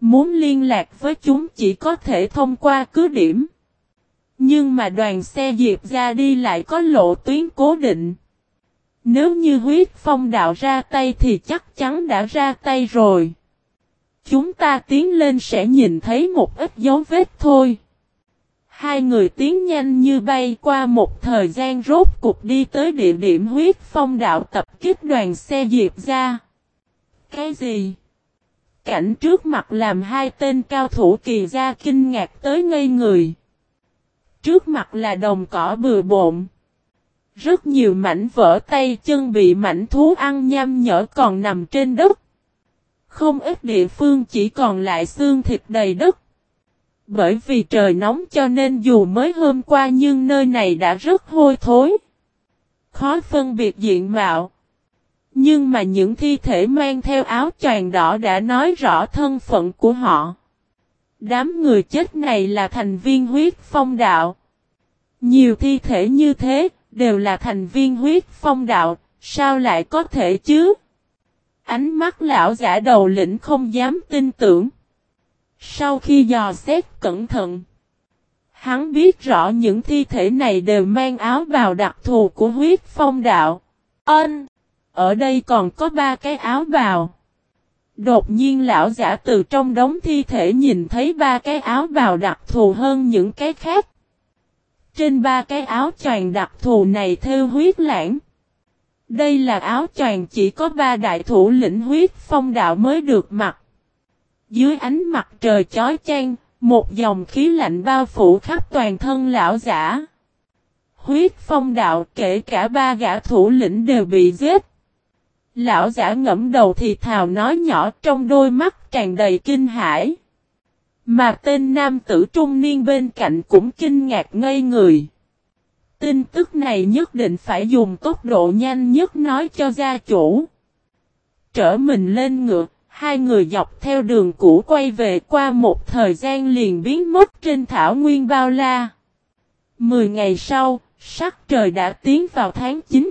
Speaker 1: Muốn liên lạc với chúng chỉ có thể thông qua cứ điểm. Nhưng mà đoàn xe Diệp ra đi lại có lộ tuyến cố định. Nếu như huyết phong đạo ra tay thì chắc chắn đã ra tay rồi. Chúng ta tiến lên sẽ nhìn thấy một ít dấu vết thôi. Hai người tiến nhanh như bay qua một thời gian rốt cục đi tới địa điểm huyết phong đạo tập kích đoàn xe diệp ra. Cái gì? Cảnh trước mặt làm hai tên cao thủ kỳ gia kinh ngạc tới ngây người. Trước mặt là đồng cỏ bừa bộn. Rất nhiều mảnh vỡ tay chân bị mảnh thú ăn nham nhở còn nằm trên đất. Không ít địa phương chỉ còn lại xương thịt đầy đất. Bởi vì trời nóng cho nên dù mới hôm qua nhưng nơi này đã rất hôi thối. Khó phân biệt diện mạo. Nhưng mà những thi thể mang theo áo choàng đỏ đã nói rõ thân phận của họ. Đám người chết này là thành viên huyết phong đạo. Nhiều thi thể như thế, đều là thành viên huyết phong đạo, sao lại có thể chứ? Ánh mắt lão giả đầu lĩnh không dám tin tưởng. Sau khi dò xét cẩn thận, hắn biết rõ những thi thể này đều mang áo bào đặc thù của huyết phong đạo. Ân! Ở đây còn có ba cái áo bào. Đột nhiên lão giả từ trong đống thi thể nhìn thấy ba cái áo bào đặc thù hơn những cái khác. Trên ba cái áo choàng đặc thù này theo huyết lãng. Đây là áo choàng chỉ có ba đại thủ lĩnh huyết phong đạo mới được mặc. Dưới ánh mặt trời chói chang, một dòng khí lạnh bao phủ khắp toàn thân lão giả. Huyết phong đạo kể cả ba gã thủ lĩnh đều bị giết. Lão giả ngẫm đầu thì thào nói nhỏ trong đôi mắt tràn đầy kinh hãi. Mà tên nam tử trung niên bên cạnh cũng kinh ngạc ngây người. Tin tức này nhất định phải dùng tốc độ nhanh nhất nói cho gia chủ. Trở mình lên ngựa, hai người dọc theo đường cũ quay về qua một thời gian liền biến mất trên thảo nguyên bao la. Mười ngày sau, sắc trời đã tiến vào tháng 9.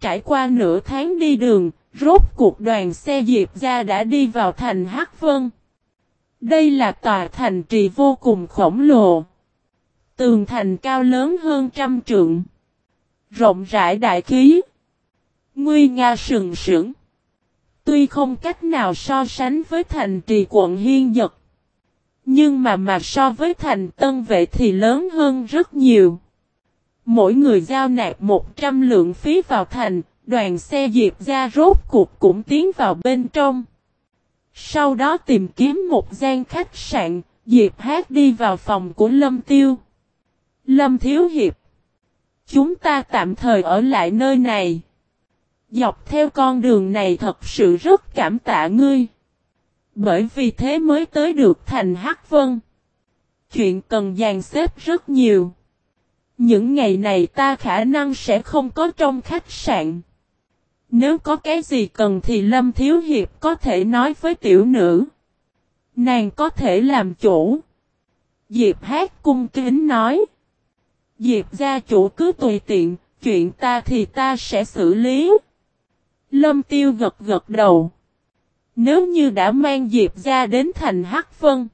Speaker 1: Trải qua nửa tháng đi đường, rốt cuộc đoàn xe Diệp ra đã đi vào thành Hắc Vân. Đây là tòa thành trì vô cùng khổng lồ. Tường thành cao lớn hơn trăm trượng. Rộng rãi đại khí. Nguy nga sừng sững. Tuy không cách nào so sánh với thành trì quận Hiên Dật. Nhưng mà mà so với thành Tân Vệ thì lớn hơn rất nhiều. Mỗi người giao nạp 100 lượng phí vào thành, đoàn xe diệp ra rốt cuộc cũng tiến vào bên trong. Sau đó tìm kiếm một gian khách sạn, Diệp Hát đi vào phòng của Lâm Tiêu. Lâm Thiếu Hiệp. Chúng ta tạm thời ở lại nơi này. Dọc theo con đường này thật sự rất cảm tạ ngươi. Bởi vì thế mới tới được thành Hắc Vân. Chuyện cần dàn xếp rất nhiều. Những ngày này ta khả năng sẽ không có trong khách sạn. Nếu có cái gì cần thì Lâm Thiếu Hiệp có thể nói với tiểu nữ. Nàng có thể làm chủ. Diệp hát cung kính nói. Diệp gia chủ cứ tùy tiện, chuyện ta thì ta sẽ xử lý. Lâm Tiêu gật gật đầu. Nếu như đã mang Diệp gia đến thành Hắc Phân.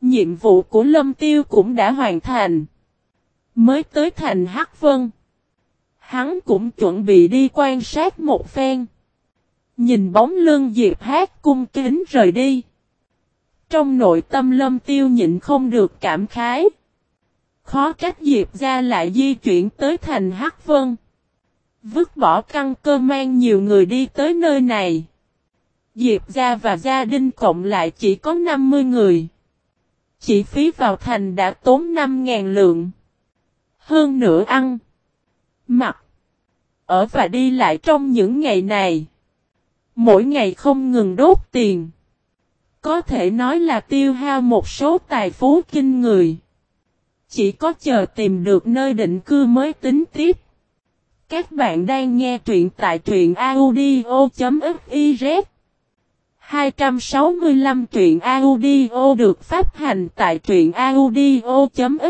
Speaker 1: Nhiệm vụ của Lâm Tiêu cũng đã hoàn thành. Mới tới thành Hắc Vân. Hắn cũng chuẩn bị đi quan sát một phen. Nhìn bóng lưng Diệp Hát cung kính rời đi. Trong nội tâm lâm tiêu nhịn không được cảm khái. Khó trách Diệp ra lại di chuyển tới thành Hắc Vân. Vứt bỏ căn cơ mang nhiều người đi tới nơi này. Diệp gia và gia đình cộng lại chỉ có 50 người. Chỉ phí vào thành đã tốn 5.000 lượng. Hơn nữa ăn. Mặc. Ở và đi lại trong những ngày này. Mỗi ngày không ngừng đốt tiền. Có thể nói là tiêu hao một số tài phú kinh người. Chỉ có chờ tìm được nơi định cư mới tính tiếp. Các bạn đang nghe truyện tại truyện audio.fiz 265 truyện audio được phát hành tại truyện audio.fiz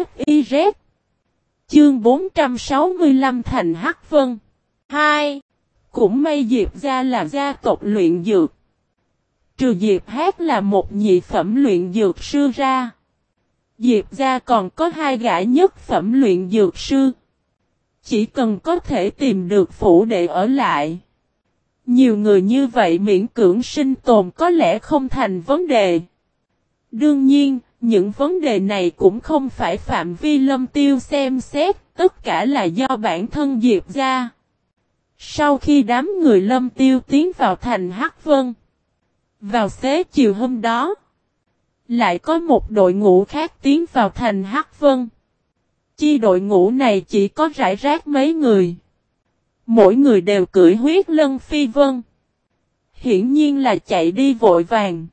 Speaker 1: Chương 465 Thành Hắc Vân 2. Cũng may Diệp gia là gia tộc luyện dược. Trừ Diệp Hát là một nhị phẩm luyện dược sư ra. Diệp gia còn có hai gã nhất phẩm luyện dược sư. Chỉ cần có thể tìm được phủ đệ ở lại. Nhiều người như vậy miễn cưỡng sinh tồn có lẽ không thành vấn đề. Đương nhiên, những vấn đề này cũng không phải phạm vi lâm tiêu xem xét, tất cả là do bản thân Diệp ra. Sau khi đám người lâm tiêu tiến vào thành Hắc Vân, vào xế chiều hôm đó, lại có một đội ngũ khác tiến vào thành Hắc Vân. Chi đội ngũ này chỉ có rải rác mấy người. Mỗi người đều cưỡi huyết lân phi vân. Hiển nhiên là chạy đi vội vàng.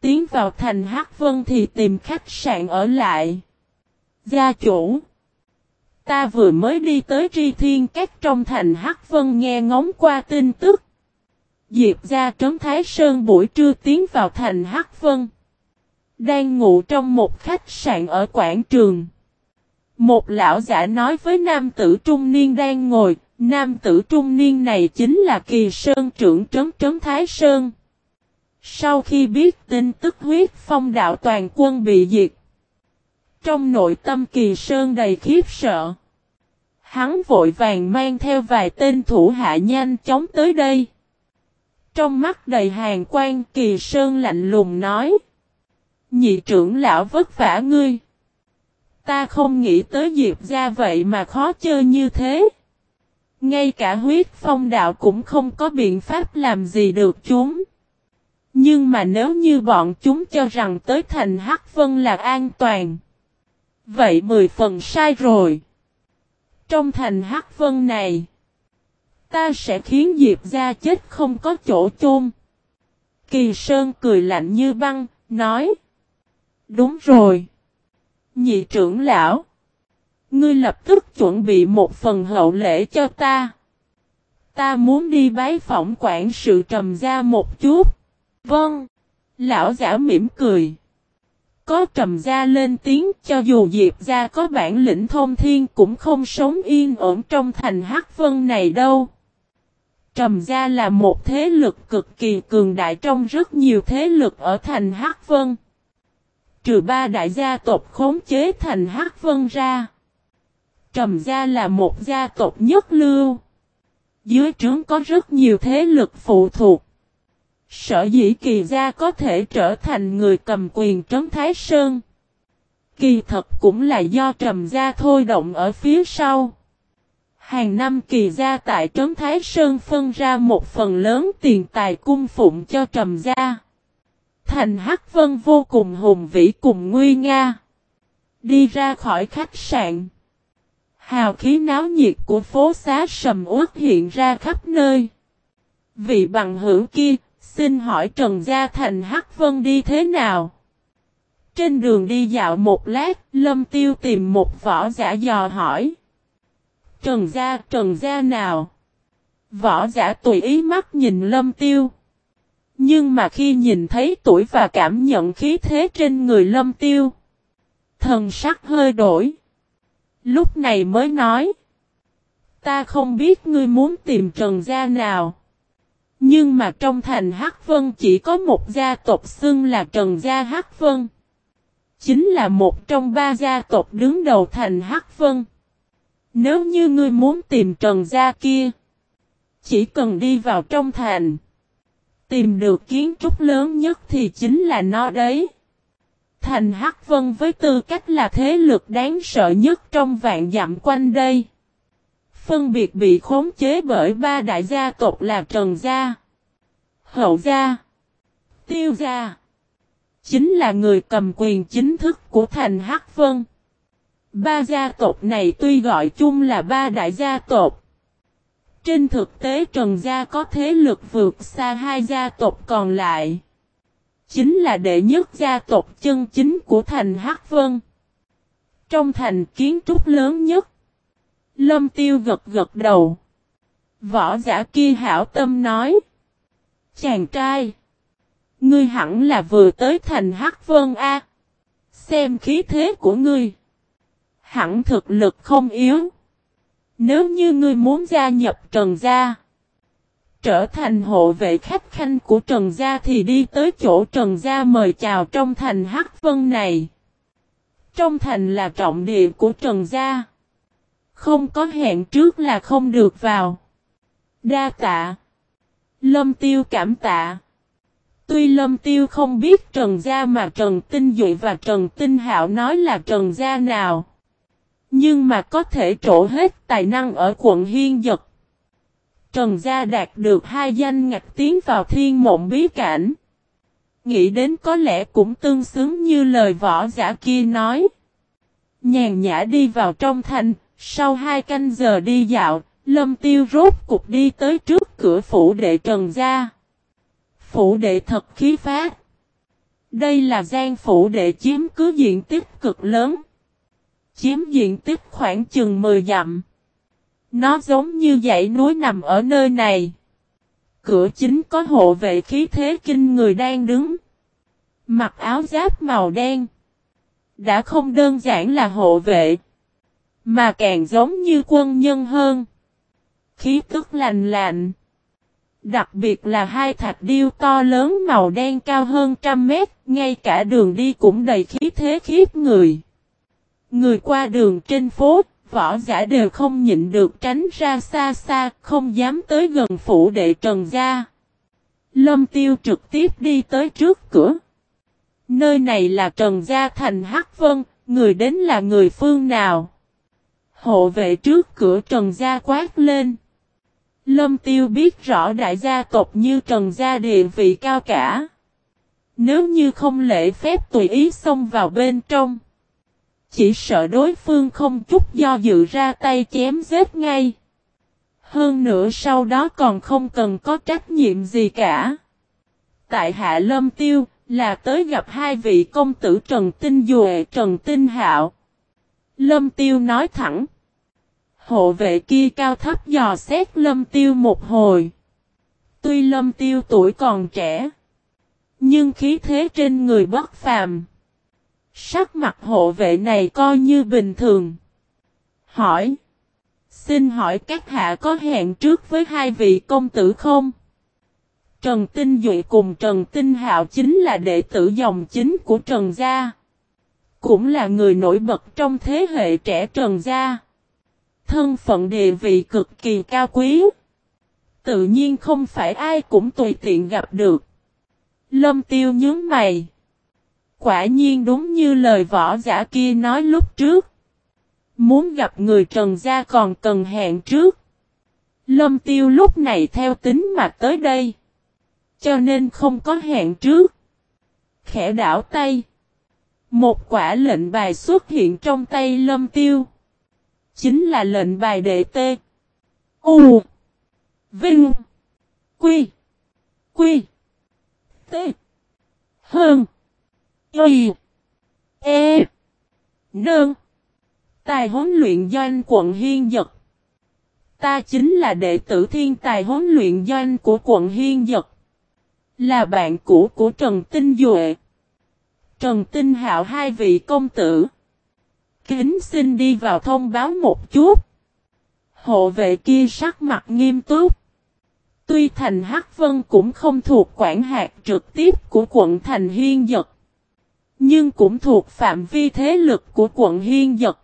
Speaker 1: Tiến vào thành Hắc Vân thì tìm khách sạn ở lại. Gia chủ. Ta vừa mới đi tới tri thiên các trong thành Hắc Vân nghe ngóng qua tin tức. Diệp gia trấn Thái Sơn buổi trưa tiến vào thành Hắc Vân. Đang ngủ trong một khách sạn ở quảng trường. Một lão giả nói với nam tử trung niên đang ngồi, nam tử trung niên này chính là kỳ sơn trưởng trấn trấn Thái Sơn. Sau khi biết tin tức huyết phong đạo toàn quân bị diệt, trong nội tâm kỳ sơn đầy khiếp sợ. Hắn vội vàng mang theo vài tên thủ hạ nhanh chóng tới đây. Trong mắt đầy hàng quan kỳ sơn lạnh lùng nói. Nhị trưởng lão vất vả ngươi. Ta không nghĩ tới Diệp ra vậy mà khó chơi như thế. Ngay cả huyết phong đạo cũng không có biện pháp làm gì được chúng. Nhưng mà nếu như bọn chúng cho rằng tới thành Hắc Vân là an toàn. Vậy mười phần sai rồi. Trong thành Hắc Vân này. Ta sẽ khiến Diệp ra chết không có chỗ chôn. Kỳ Sơn cười lạnh như băng, nói. Đúng rồi. Nhị trưởng lão. Ngươi lập tức chuẩn bị một phần hậu lễ cho ta. Ta muốn đi bái phỏng quản sự trầm ra một chút. Vâng. Lão giả mỉm cười. Có trầm gia lên tiếng cho dù Diệp gia có bản lĩnh thông thiên cũng không sống yên ổn trong thành Hắc Vân này đâu. Trầm gia là một thế lực cực kỳ cường đại trong rất nhiều thế lực ở thành Hắc Vân. Trừ ba đại gia tộc khống chế thành Hắc Vân ra. Trầm gia là một gia tộc nhất lưu. Dưới trướng có rất nhiều thế lực phụ thuộc. Sở dĩ kỳ gia có thể trở thành người cầm quyền trấn Thái Sơn. Kỳ thật cũng là do trầm gia thôi động ở phía sau. Hàng năm kỳ gia tại trấn Thái Sơn phân ra một phần lớn tiền tài cung phụng cho trầm gia. Thành Hắc Vân vô cùng hùng vĩ cùng nguy nga. Đi ra khỏi khách sạn. Hào khí náo nhiệt của phố xá sầm uất hiện ra khắp nơi. Vị bằng hữu kia, xin hỏi Trần Gia Thành Hắc Vân đi thế nào? Trên đường đi dạo một lát, Lâm Tiêu tìm một võ giả dò hỏi. Trần Gia, Trần Gia nào? Võ giả tùy ý mắt nhìn Lâm Tiêu. Nhưng mà khi nhìn thấy tuổi và cảm nhận khí thế trên người Lâm Tiêu, thần sắc hơi đổi. Lúc này mới nói. Ta không biết ngươi muốn tìm Trần Gia nào. Nhưng mà trong thành Hắc Vân chỉ có một gia tộc xưng là Trần Gia Hắc Vân. Chính là một trong ba gia tộc đứng đầu thành Hắc Vân. Nếu như ngươi muốn tìm Trần Gia kia, chỉ cần đi vào trong thành. Tìm được kiến trúc lớn nhất thì chính là nó đấy. Thành Hắc Vân với tư cách là thế lực đáng sợ nhất trong vạn dặm quanh đây. Phân biệt bị khống chế bởi ba đại gia tộc là Trần Gia, Hậu Gia, Tiêu Gia. Chính là người cầm quyền chính thức của thành Hắc Vân. Ba gia tộc này tuy gọi chung là ba đại gia tộc. Trên thực tế Trần Gia có thế lực vượt xa hai gia tộc còn lại. Chính là đệ nhất gia tộc chân chính của thành Hắc Vân. Trong thành kiến trúc lớn nhất. Lâm Tiêu gật gật đầu. Võ giả kia hảo tâm nói. Chàng trai. Ngươi hẳn là vừa tới thành Hắc Vân A. Xem khí thế của ngươi. Hẳn thực lực không yếu. Nếu như ngươi muốn gia nhập Trần Gia. Trở thành hộ vệ khách khanh của Trần Gia thì đi tới chỗ Trần Gia mời chào trong thành Hắc Vân này. Trong thành là trọng địa của Trần Gia. Không có hẹn trước là không được vào. Đa tạ. Lâm Tiêu cảm tạ. Tuy Lâm Tiêu không biết Trần Gia mà Trần Tinh Duệ và Trần Tinh Hạo nói là Trần Gia nào. Nhưng mà có thể trổ hết tài năng ở quận Hiên Dật. Trần Gia đạt được hai danh ngạch tiến vào thiên mộng bí cảnh. Nghĩ đến có lẽ cũng tương xứng như lời võ giả kia nói. Nhàn nhã đi vào trong thành, sau hai canh giờ đi dạo, Lâm Tiêu rốt cục đi tới trước cửa phủ đệ Trần Gia. Phủ đệ thật khí phát. Đây là gian phủ đệ chiếm cứ diện tích cực lớn. Chiếm diện tích khoảng chừng 10 dặm. Nó giống như dãy núi nằm ở nơi này. Cửa chính có hộ vệ khí thế kinh người đang đứng. Mặc áo giáp màu đen. Đã không đơn giản là hộ vệ. Mà càng giống như quân nhân hơn. Khí tức lành lạnh. Đặc biệt là hai thạch điêu to lớn màu đen cao hơn trăm mét, ngay cả đường đi cũng đầy khí thế khiếp người. Người qua đường trên phố, võ giả đều không nhịn được tránh ra xa xa, không dám tới gần phủ đệ trần gia. Lâm tiêu trực tiếp đi tới trước cửa. Nơi này là trần gia thành Hắc Vân, người đến là người phương nào? Hộ vệ trước cửa trần gia quát lên. Lâm Tiêu biết rõ đại gia tộc như Trần Gia địa vị cao cả. Nếu như không lễ phép tùy ý xông vào bên trong. Chỉ sợ đối phương không chút do dự ra tay chém giết ngay. Hơn nữa sau đó còn không cần có trách nhiệm gì cả. Tại Hạ Lâm Tiêu, là tới gặp hai vị công tử Trần Tinh Duệ Trần Tinh Hạo. Lâm Tiêu nói thẳng. Hộ vệ kia cao thấp dò xét lâm tiêu một hồi. Tuy lâm tiêu tuổi còn trẻ. Nhưng khí thế trên người bất phàm. Sắc mặt hộ vệ này coi như bình thường. Hỏi. Xin hỏi các hạ có hẹn trước với hai vị công tử không? Trần Tinh Duệ cùng Trần Tinh Hạo chính là đệ tử dòng chính của Trần Gia. Cũng là người nổi bật trong thế hệ trẻ Trần Gia. Thân phận địa vị cực kỳ cao quý. Tự nhiên không phải ai cũng tùy tiện gặp được. Lâm tiêu nhướng mày. Quả nhiên đúng như lời võ giả kia nói lúc trước. Muốn gặp người trần gia còn cần hẹn trước. Lâm tiêu lúc này theo tính mà tới đây. Cho nên không có hẹn trước. Khẽ đảo tay. Một quả lệnh bài xuất hiện trong tay lâm tiêu. Chính là lệnh bài đệ tê. U. Vinh. Quy. Quy. T. Hơn. Y. E. Nương. Tài huấn luyện doanh quận Hiên Dật. Ta chính là đệ tử thiên tài huấn luyện doanh của quận Hiên Dật. Là bạn cũ của Trần Tinh Duệ. Trần Tinh Hạo hai vị công tử. Kính xin đi vào thông báo một chút. Hộ vệ kia sắc mặt nghiêm túc. Tuy thành Hắc Vân cũng không thuộc quản hạt trực tiếp của quận thành Hiên Dật. Nhưng cũng thuộc phạm vi thế lực của quận Hiên Dật.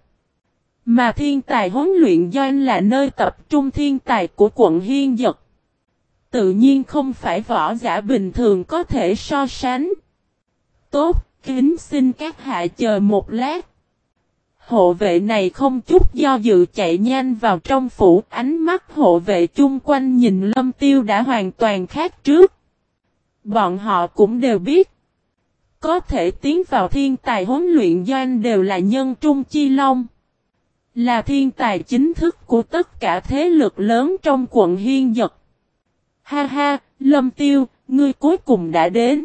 Speaker 1: Mà thiên tài huấn luyện doanh là nơi tập trung thiên tài của quận Hiên Dật. Tự nhiên không phải võ giả bình thường có thể so sánh. Tốt, kính xin các hạ chờ một lát. Hộ vệ này không chút do dự chạy nhanh vào trong phủ, ánh mắt hộ vệ chung quanh nhìn lâm tiêu đã hoàn toàn khác trước. Bọn họ cũng đều biết. Có thể tiến vào thiên tài huấn luyện doanh đều là nhân trung chi long. Là thiên tài chính thức của tất cả thế lực lớn trong quận Hiên Dật. Ha ha, lâm tiêu, ngươi cuối cùng đã đến.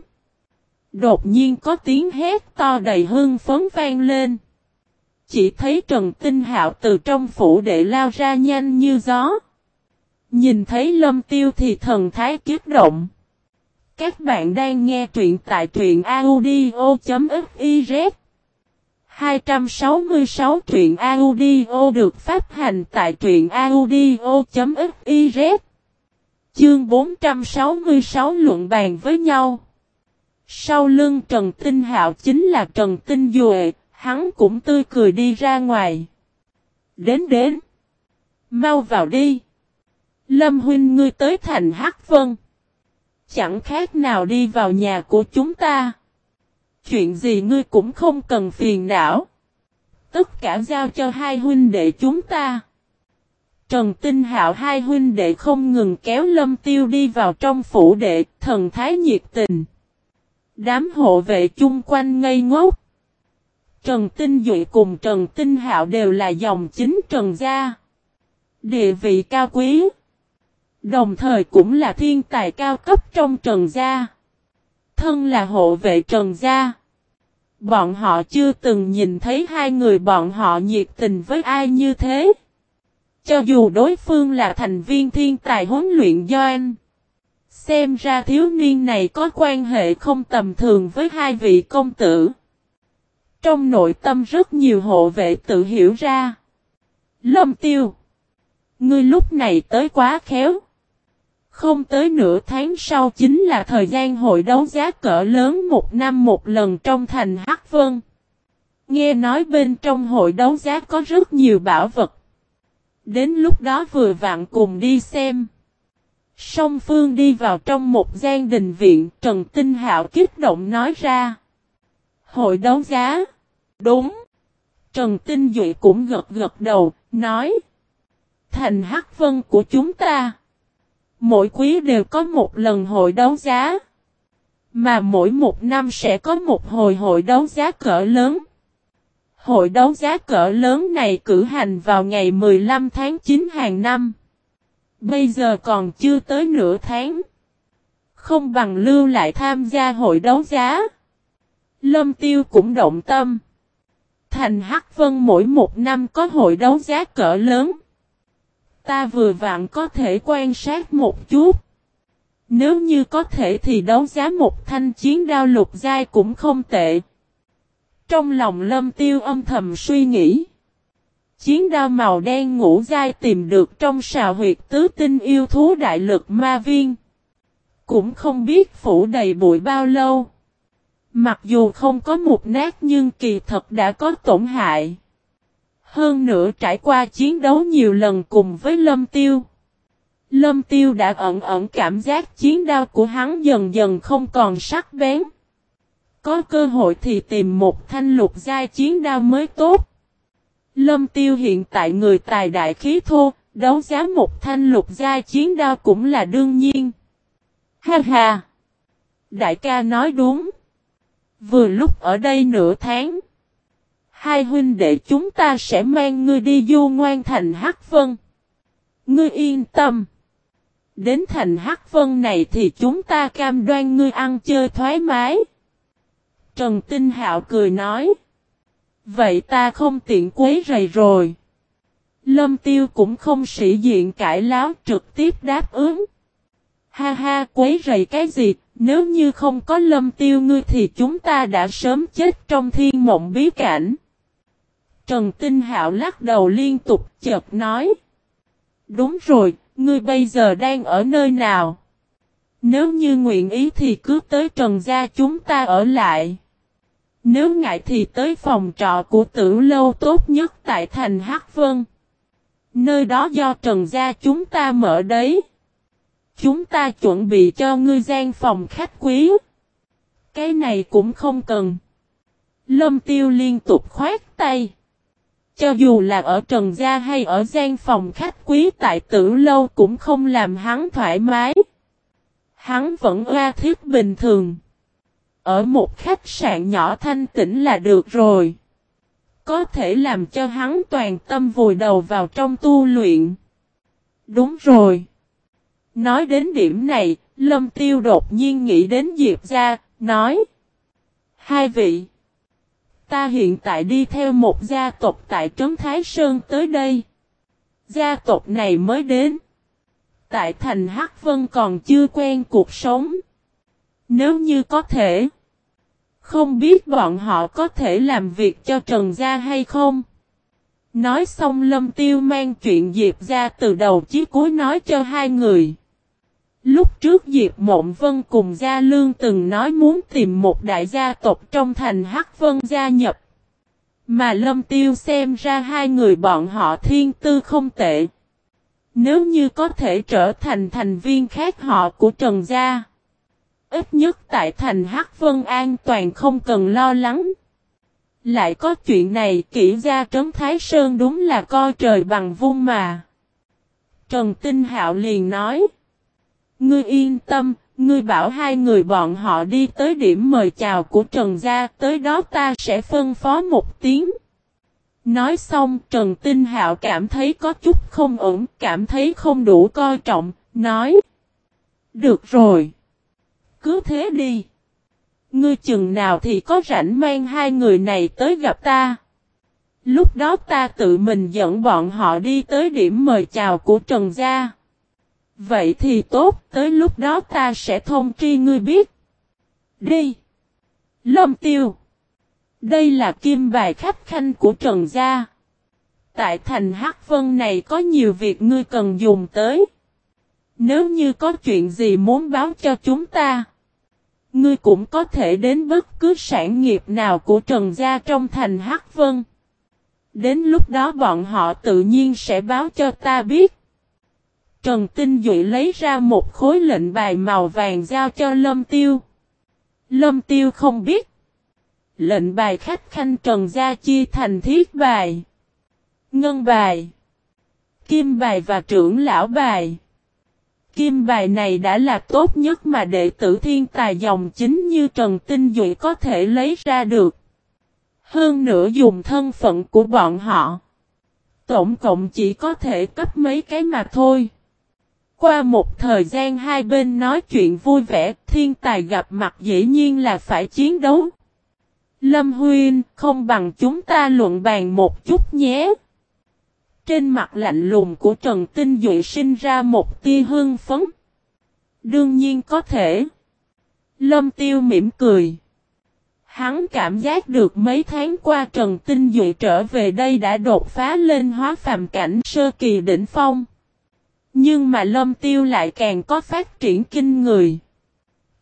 Speaker 1: Đột nhiên có tiếng hét to đầy hưng phấn vang lên. Chỉ thấy Trần Tinh Hạo từ trong phủ đệ lao ra nhanh như gió. Nhìn thấy lâm tiêu thì thần thái kiếp động. Các bạn đang nghe truyện tại truyện audio.fiz 266 truyện audio được phát hành tại truyện audio.fiz Chương 466 luận bàn với nhau Sau lưng Trần Tinh Hạo chính là Trần Tinh Duệ, Hắn cũng tươi cười đi ra ngoài. Đến đến. Mau vào đi. Lâm huynh ngươi tới thành Hắc Vân. Chẳng khác nào đi vào nhà của chúng ta. Chuyện gì ngươi cũng không cần phiền não. Tất cả giao cho hai huynh đệ chúng ta. Trần Tinh Hạo hai huynh đệ không ngừng kéo Lâm Tiêu đi vào trong phủ đệ, thần thái nhiệt tình. Đám hộ vệ chung quanh ngây ngốc. Trần Tinh Duệ cùng Trần Tinh Hạo đều là dòng chính Trần Gia. Địa vị cao quý. Đồng thời cũng là thiên tài cao cấp trong Trần Gia. Thân là hộ vệ Trần Gia. Bọn họ chưa từng nhìn thấy hai người bọn họ nhiệt tình với ai như thế. Cho dù đối phương là thành viên thiên tài huấn luyện doanh. Xem ra thiếu niên này có quan hệ không tầm thường với hai vị công tử. Trong nội tâm rất nhiều hộ vệ tự hiểu ra. Lâm tiêu. Ngươi lúc này tới quá khéo. Không tới nửa tháng sau chính là thời gian hội đấu giá cỡ lớn một năm một lần trong thành Hắc Vân. Nghe nói bên trong hội đấu giá có rất nhiều bảo vật. Đến lúc đó vừa vặn cùng đi xem. Song Phương đi vào trong một gian đình viện, Trần Tinh Hạo kích động nói ra. Hội đấu giá. Đúng. Trần Tinh Duệ cũng gật gật đầu, nói. Thành Hắc Vân của chúng ta. Mỗi quý đều có một lần hội đấu giá. Mà mỗi một năm sẽ có một hồi hội đấu giá cỡ lớn. Hội đấu giá cỡ lớn này cử hành vào ngày 15 tháng 9 hàng năm. Bây giờ còn chưa tới nửa tháng. Không bằng lưu lại tham gia hội đấu giá. Lâm Tiêu cũng động tâm. Thành Hắc Vân mỗi một năm có hội đấu giá cỡ lớn. Ta vừa vặn có thể quan sát một chút. Nếu như có thể thì đấu giá một thanh chiến đao lục giai cũng không tệ. Trong lòng lâm tiêu âm thầm suy nghĩ. Chiến đao màu đen ngũ giai tìm được trong sào huyệt tứ tinh yêu thú đại lực ma viên. Cũng không biết phủ đầy bụi bao lâu. Mặc dù không có một nát nhưng kỳ thật đã có tổn hại. Hơn nữa trải qua chiến đấu nhiều lần cùng với Lâm Tiêu. Lâm Tiêu đã ẩn ẩn cảm giác chiến đao của hắn dần dần không còn sắc bén. Có cơ hội thì tìm một thanh lục giai chiến đao mới tốt. Lâm Tiêu hiện tại người tài đại khí thô, đấu giá một thanh lục giai chiến đao cũng là đương nhiên. Ha ha! Đại ca nói đúng. Vừa lúc ở đây nửa tháng. Hai huynh đệ chúng ta sẽ mang ngươi đi du ngoan thành Hắc Vân. Ngươi yên tâm. Đến thành Hắc Vân này thì chúng ta cam đoan ngươi ăn chơi thoải mái. Trần Tinh Hạo cười nói. Vậy ta không tiện quấy rầy rồi. Lâm Tiêu cũng không sĩ diện cãi láo trực tiếp đáp ứng. Ha ha quấy rầy cái gì, nếu như không có lâm tiêu ngươi thì chúng ta đã sớm chết trong thiên mộng bí cảnh. Trần Tinh Hạo lắc đầu liên tục chợt nói. Đúng rồi, ngươi bây giờ đang ở nơi nào? Nếu như nguyện ý thì cứ tới Trần gia chúng ta ở lại. Nếu ngại thì tới phòng trọ của tử lâu tốt nhất tại thành Hắc Vân. Nơi đó do Trần gia chúng ta mở đấy. Chúng ta chuẩn bị cho ngươi gian phòng khách quý. Cái này cũng không cần. Lâm tiêu liên tục khoát tay. Cho dù là ở Trần Gia hay ở gian phòng khách quý tại tử lâu cũng không làm hắn thoải mái. Hắn vẫn oa thiết bình thường. Ở một khách sạn nhỏ thanh tĩnh là được rồi. Có thể làm cho hắn toàn tâm vùi đầu vào trong tu luyện. Đúng rồi. Nói đến điểm này, Lâm Tiêu đột nhiên nghĩ đến Diệp Gia, nói. Hai vị. Ta hiện tại đi theo một gia tộc tại Trấn Thái Sơn tới đây. Gia tộc này mới đến. Tại thành Hắc Vân còn chưa quen cuộc sống. Nếu như có thể. Không biết bọn họ có thể làm việc cho Trần Gia hay không? Nói xong Lâm Tiêu mang chuyện Diệp Gia từ đầu chí cuối nói cho hai người. Lúc trước Diệp Mộng Vân cùng Gia Lương từng nói muốn tìm một đại gia tộc trong thành Hắc Vân gia nhập. Mà Lâm Tiêu xem ra hai người bọn họ thiên tư không tệ. Nếu như có thể trở thành thành viên khác họ của Trần Gia. Ít nhất tại thành Hắc Vân an toàn không cần lo lắng. Lại có chuyện này kỹ gia trấn Thái Sơn đúng là coi trời bằng vung mà. Trần Tinh Hạo liền nói. Ngươi yên tâm, ngươi bảo hai người bọn họ đi tới điểm mời chào của Trần Gia, tới đó ta sẽ phân phó một tiếng. Nói xong Trần Tinh Hạo cảm thấy có chút không ổn, cảm thấy không đủ coi trọng, nói. Được rồi. Cứ thế đi. Ngươi chừng nào thì có rảnh mang hai người này tới gặp ta. Lúc đó ta tự mình dẫn bọn họ đi tới điểm mời chào của Trần Gia. Vậy thì tốt, tới lúc đó ta sẽ thông tri ngươi biết. Đi. Lâm tiêu. Đây là kim bài khách khanh của Trần Gia. Tại thành Hắc Vân này có nhiều việc ngươi cần dùng tới. Nếu như có chuyện gì muốn báo cho chúng ta. Ngươi cũng có thể đến bất cứ sản nghiệp nào của Trần Gia trong thành Hắc Vân. Đến lúc đó bọn họ tự nhiên sẽ báo cho ta biết. Trần Tinh Duệ lấy ra một khối lệnh bài màu vàng giao cho Lâm Tiêu. Lâm Tiêu không biết. Lệnh bài khách khanh Trần Gia chia thành thiết bài, ngân bài, kim bài và trưởng lão bài. Kim bài này đã là tốt nhất mà đệ tử thiên tài dòng chính như Trần Tinh Duệ có thể lấy ra được. Hơn nữa dùng thân phận của bọn họ. Tổng cộng chỉ có thể cấp mấy cái mà thôi. Qua một thời gian hai bên nói chuyện vui vẻ, thiên tài gặp mặt dĩ nhiên là phải chiến đấu. Lâm Huyên, không bằng chúng ta luận bàn một chút nhé. Trên mặt lạnh lùng của Trần Tinh Duệ sinh ra một tia hương phấn. Đương nhiên có thể. Lâm Tiêu mỉm cười. Hắn cảm giác được mấy tháng qua Trần Tinh Duệ trở về đây đã đột phá lên hóa phàm cảnh sơ kỳ đỉnh phong. Nhưng mà Lâm Tiêu lại càng có phát triển kinh người.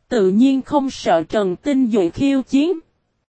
Speaker 1: Tự nhiên không sợ Trần Tinh Duệ khiêu chiến.